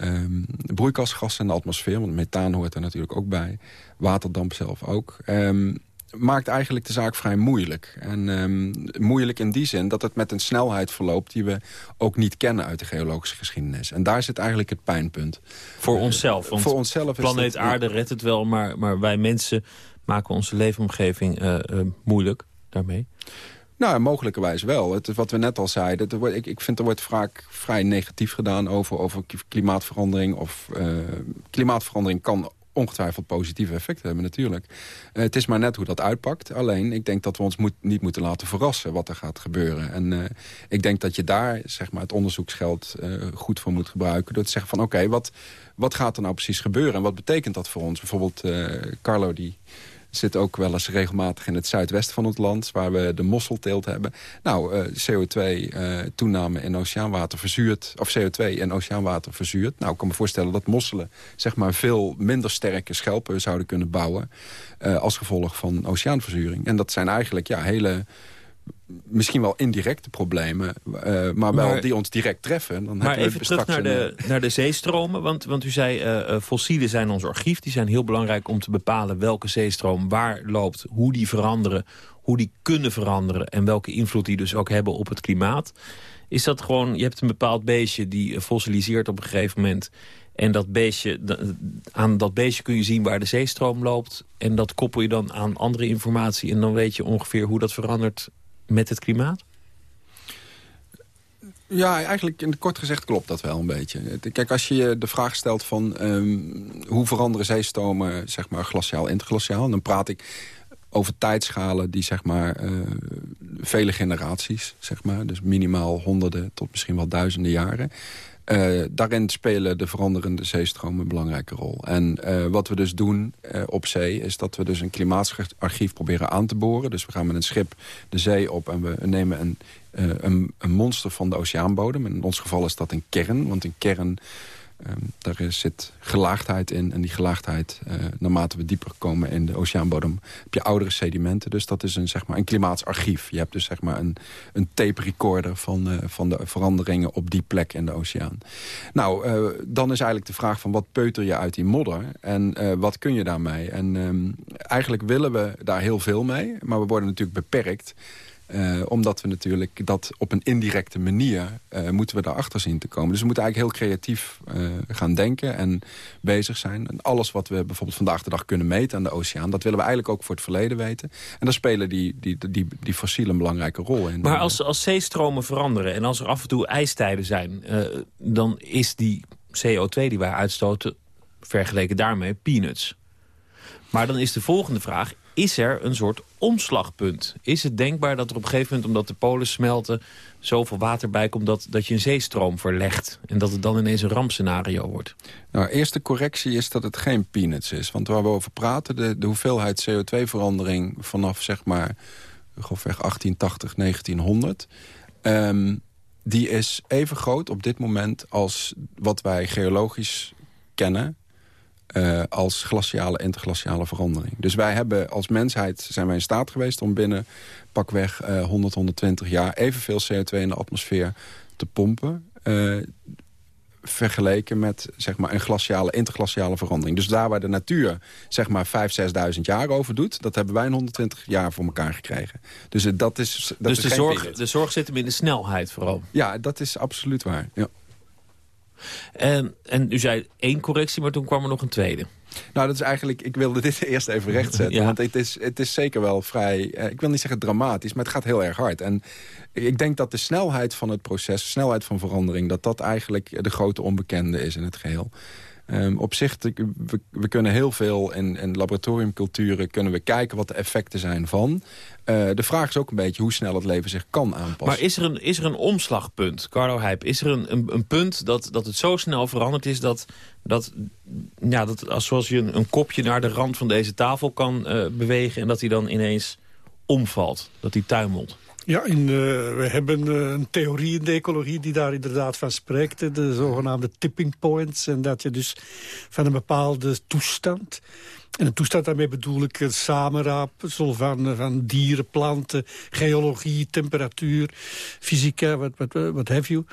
um, broeikasgassen in de atmosfeer... want methaan hoort er natuurlijk ook bij. Waterdamp zelf ook. Um, maakt eigenlijk de zaak vrij moeilijk. En um, moeilijk in die zin dat het met een snelheid verloopt... die we ook niet kennen uit de geologische geschiedenis. En daar zit eigenlijk het pijnpunt. Voor onszelf. Want voor onszelf planeet het, Aarde redt het wel, maar, maar wij mensen maken onze leefomgeving uh, uh, moeilijk daarmee? Nou, mogelijkerwijs wel. Het, wat we net al zeiden, het, ik, ik vind er wordt vaak vrij negatief gedaan over, over klimaatverandering. Of, uh, klimaatverandering kan ongetwijfeld positieve effecten hebben natuurlijk. Uh, het is maar net hoe dat uitpakt. Alleen, ik denk dat we ons moet, niet moeten laten verrassen wat er gaat gebeuren. En uh, ik denk dat je daar zeg maar, het onderzoeksgeld uh, goed voor moet gebruiken. Door te zeggen van oké, wat, wat gaat er nou precies gebeuren? En wat betekent dat voor ons? Bijvoorbeeld Carlo die zit ook wel eens regelmatig in het zuidwesten van het land... waar we de mosselteelt hebben. Nou, uh, CO2-toename uh, in oceaanwater verzuurt... of CO2 in oceaanwater verzuurt. Nou, ik kan me voorstellen dat mosselen... zeg maar veel minder sterke schelpen zouden kunnen bouwen... Uh, als gevolg van oceaanverzuring. En dat zijn eigenlijk ja, hele misschien wel indirecte problemen, uh, maar wel maar, die ons direct treffen. Dan maar even terug naar de, eh, naar de zeestromen, want, want u zei uh, fossielen zijn ons archief. Die zijn heel belangrijk om te bepalen welke zeestroom waar loopt, hoe die veranderen, hoe die kunnen veranderen en welke invloed die dus ook hebben op het klimaat. Is dat gewoon, je hebt een bepaald beestje die fossiliseert op een gegeven moment... En dat beestje, aan dat beestje kun je zien waar de zeestroom loopt. En dat koppel je dan aan andere informatie. En dan weet je ongeveer hoe dat verandert met het klimaat? Ja, eigenlijk in kort gezegd klopt dat wel een beetje. Kijk, als je je de vraag stelt van um, hoe veranderen zeestomen zeg maar glaciaal interglaciaal... dan praat ik over tijdschalen die zeg maar uh, vele generaties, zeg maar, dus minimaal honderden tot misschien wel duizenden jaren. Uh, daarin spelen de veranderende zeestromen een belangrijke rol. En uh, wat we dus doen uh, op zee is dat we dus een klimaatarchief proberen aan te boren. Dus we gaan met een schip de zee op en we nemen een, een, een monster van de oceaanbodem. In ons geval is dat een kern, want een kern Um, daar zit gelaagdheid in. En die gelaagdheid, uh, naarmate we dieper komen in de oceaanbodem... heb je oudere sedimenten. Dus dat is een, zeg maar, een klimaatsarchief. Je hebt dus zeg maar, een, een tape recorder van, uh, van de veranderingen op die plek in de oceaan. Nou, dan is eigenlijk de vraag van wat peuter je uit die modder? En wat kun je daarmee? En um, eigenlijk willen we daar heel veel mee. Maar we worden natuurlijk beperkt uh, omdat we natuurlijk dat op een indirecte manier uh, moeten we daarachter zien te komen. Dus we moeten eigenlijk heel creatief uh, gaan denken en bezig zijn. En alles wat we bijvoorbeeld vandaag de dag kunnen meten aan de oceaan... dat willen we eigenlijk ook voor het verleden weten. En daar spelen die, die, die, die fossielen een belangrijke rol in. Maar als, als zeestromen veranderen en als er af en toe ijstijden zijn... dan is die CO2 die wij uitstoten vergeleken daarmee peanuts. Maar dan is de volgende vraag, is er een soort omslagpunt? Is het denkbaar dat er op een gegeven moment, omdat de polen smelten... zoveel water bij komt dat, dat je een zeestroom verlegt... en dat het dan ineens een rampscenario wordt? Nou, eerste correctie is dat het geen peanuts is. Want waar we over praten, de, de hoeveelheid CO2-verandering... vanaf zeg maar grofweg 1880, 1900... Um, die is even groot op dit moment als wat wij geologisch kennen uh, als glaciale interglaciale verandering. Dus wij hebben als mensheid zijn wij in staat geweest om binnen pakweg uh, 100, 120 jaar evenveel CO2 in de atmosfeer te pompen. Uh, vergeleken met zeg maar, een glaciale, interglaciale verandering. Dus daar waar de natuur zeg maar 5.000, 6.000 jaar over doet... dat hebben wij in 120 jaar voor elkaar gekregen. Dus dat is dat Dus is de, zorg, de zorg zit hem in de snelheid vooral? Ja, dat is absoluut waar. Ja. En, en u zei één correctie, maar toen kwam er nog een tweede. Nou, dat is eigenlijk, ik wilde dit (laughs) eerst even rechtzetten. Ja. Want het is, het is zeker wel vrij, eh, ik wil niet zeggen dramatisch, maar het gaat heel erg hard. En ik denk dat de snelheid van het proces, de snelheid van verandering... dat dat eigenlijk de grote onbekende is in het geheel. Um, op zich, we, kunnen heel veel in, in laboratoriumculturen... kunnen we kijken wat de effecten zijn van. Uh, de vraag is ook een beetje hoe snel het leven zich kan aanpassen. Maar is er een, is er een omslagpunt, Carlo Heip? Is er een, een, punt dat, dat het zo snel veranderd is... dat, dat, ja, dat als, zoals je een, kopje naar de rand van deze tafel kan uh, bewegen... en dat hij dan ineens omvalt, dat hij tuimelt? Ja, in, uh, we hebben uh, een theorie in de ecologie die daar inderdaad van spreekt. De zogenaamde tipping points. En dat je dus van een bepaalde toestand... En een toestand daarmee bedoel ik het samenraapsel van, van dieren, planten, geologie, temperatuur, fysica, wat, wat, wat have you.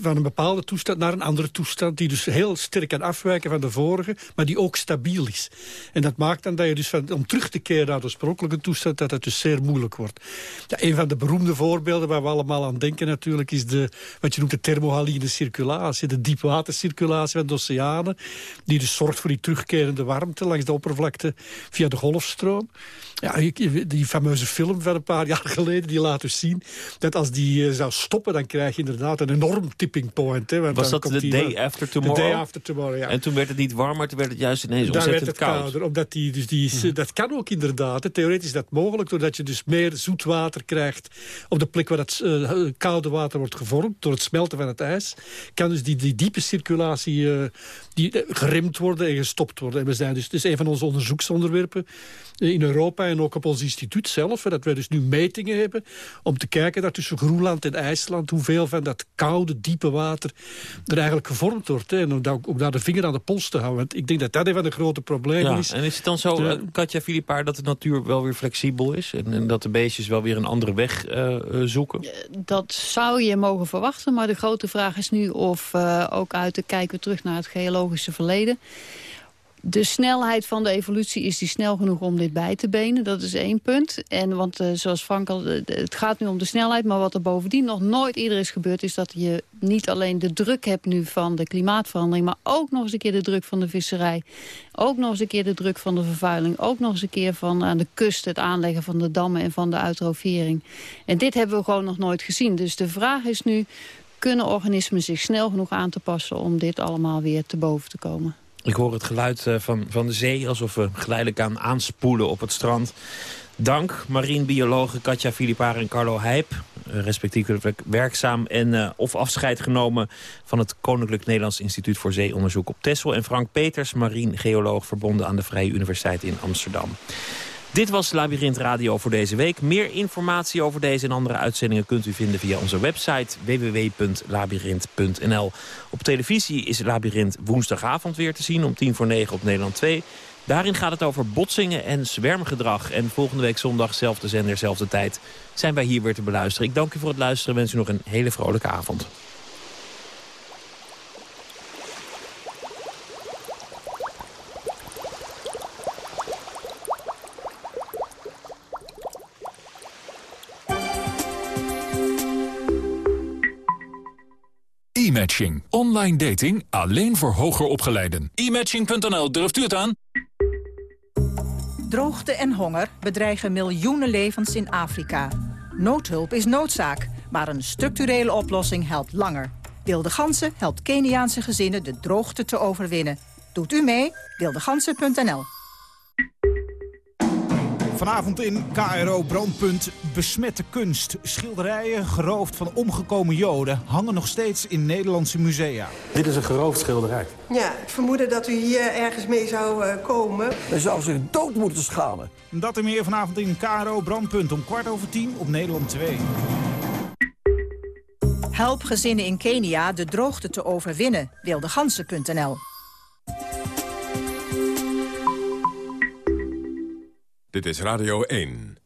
Van een bepaalde toestand naar een andere toestand die dus heel sterk kan afwijken van de vorige, maar die ook stabiel is. En dat maakt dan dat je dus van, om terug te keren naar de oorspronkelijke toestand, dat het dus zeer moeilijk wordt. Ja, een van de beroemde voorbeelden waar we allemaal aan denken natuurlijk is de, wat je noemt de thermohaline circulatie, de diepwatercirculatie van de oceanen, die dus zorgt voor die terugkerende warmte langs de oppervlakte via de golfstroom. Ja, die fameuze film van een paar (laughs) jaar geleden, die laat dus zien dat als die uh, zou stoppen, dan krijg je inderdaad een enorm tipping point. Hè, Was dat de day after tomorrow? The day after tomorrow, ja. En toen werd het niet warmer, toen werd het juist ineens Daar werd ontzettend het koud. kouder, omdat die, dus die, Mhm. dat kan ook inderdaad. Hè. Theoretisch is dat mogelijk, doordat je dus meer zoetwater krijgt op de plek waar het uh, koude water wordt gevormd, door het smelten van het ijs, kan dus die, die diepe circulatie uh, die, geremd worden en gestopt worden. En we zijn dus, is een van onze onderzoeksonderwerpen in Europa en ook op ons instituut zelf, dat wij dus nu metingen hebben om te kijken dat tussen Groenland en IJsland hoeveel van dat koude, diepe water er eigenlijk gevormd wordt. Hè. En om daar, om daar de vinger aan de pols te houden. Want ik denk dat dat een van de grote problemen Ja, is. en is het dan zo, De- uh, Katja Filipaar, dat de natuur wel weer flexibel is? En, en dat de beestjes wel weer een andere weg uh, zoeken? Dat zou je mogen verwachten, maar de grote vraag is nu of uh, ook uit te kijken terug naar het geologische verleden. De snelheid van de evolutie, is die snel genoeg om dit bij te benen? Dat is één punt. En want uh, zoals Frank al, uh, het gaat nu om de snelheid... maar wat er bovendien nog nooit eerder is gebeurd... is dat je niet alleen de druk hebt nu van de klimaatverandering... maar ook nog eens een keer de druk van de visserij. Ook nog eens een keer de druk van de vervuiling. Ook nog eens een keer van aan de kust het aanleggen van de dammen... en van de uitrovering. En dit hebben we gewoon nog nooit gezien. Dus de vraag is nu... kunnen organismen zich snel genoeg aan te passen... om dit allemaal weer te boven te komen? Ik hoor het geluid uh, van, van de zee, alsof we geleidelijk aan aanspoelen op het strand. Dank, marinebiologen Katja Filipaar en Carlo Heip. Uh, respectievelijk werkzaam en uh, of afscheid genomen... van het Koninklijk Nederlands Instituut voor Zeeonderzoek op Texel. En Frank Peters, marinegeoloog verbonden aan de Vrije Universiteit in Amsterdam. Dit was Labyrinth Radio voor deze week. Meer informatie over deze en andere uitzendingen kunt u vinden via onze website www.labyrinth.nl. Op televisie is Labyrinth woensdagavond weer te zien om tien voor negen op Nederland 2. Daarin gaat het over botsingen en zwermgedrag. En volgende week zondag, zelfde zender, zelfde tijd, zijn wij hier weer te beluisteren. Ik dank u voor het luisteren en wens u nog een hele vrolijke avond. Online dating alleen voor hoger opgeleiden. E-matching.nl, durft u het aan? Droogte en honger bedreigen miljoenen levens in Afrika. Noodhulp is noodzaak, maar een structurele oplossing helpt langer. Wilde Gansen helpt Keniaanse gezinnen de droogte te overwinnen. Doet u mee? Wildegansen.nl Vanavond in KRO Brandpunt Besmette kunst. Schilderijen, geroofd van omgekomen joden... hangen nog steeds in Nederlandse musea. Dit is een geroofd schilderij. Ja, ik vermoedde dat u hier ergens mee zou uh, komen. Hij zou zich dood moeten schamen. Dat en meer vanavond in KRO Brandpunt om kwart over tien op Nederland 2. Help gezinnen in Kenia de droogte te overwinnen. Wildegansen.nl Dit is Radio 1.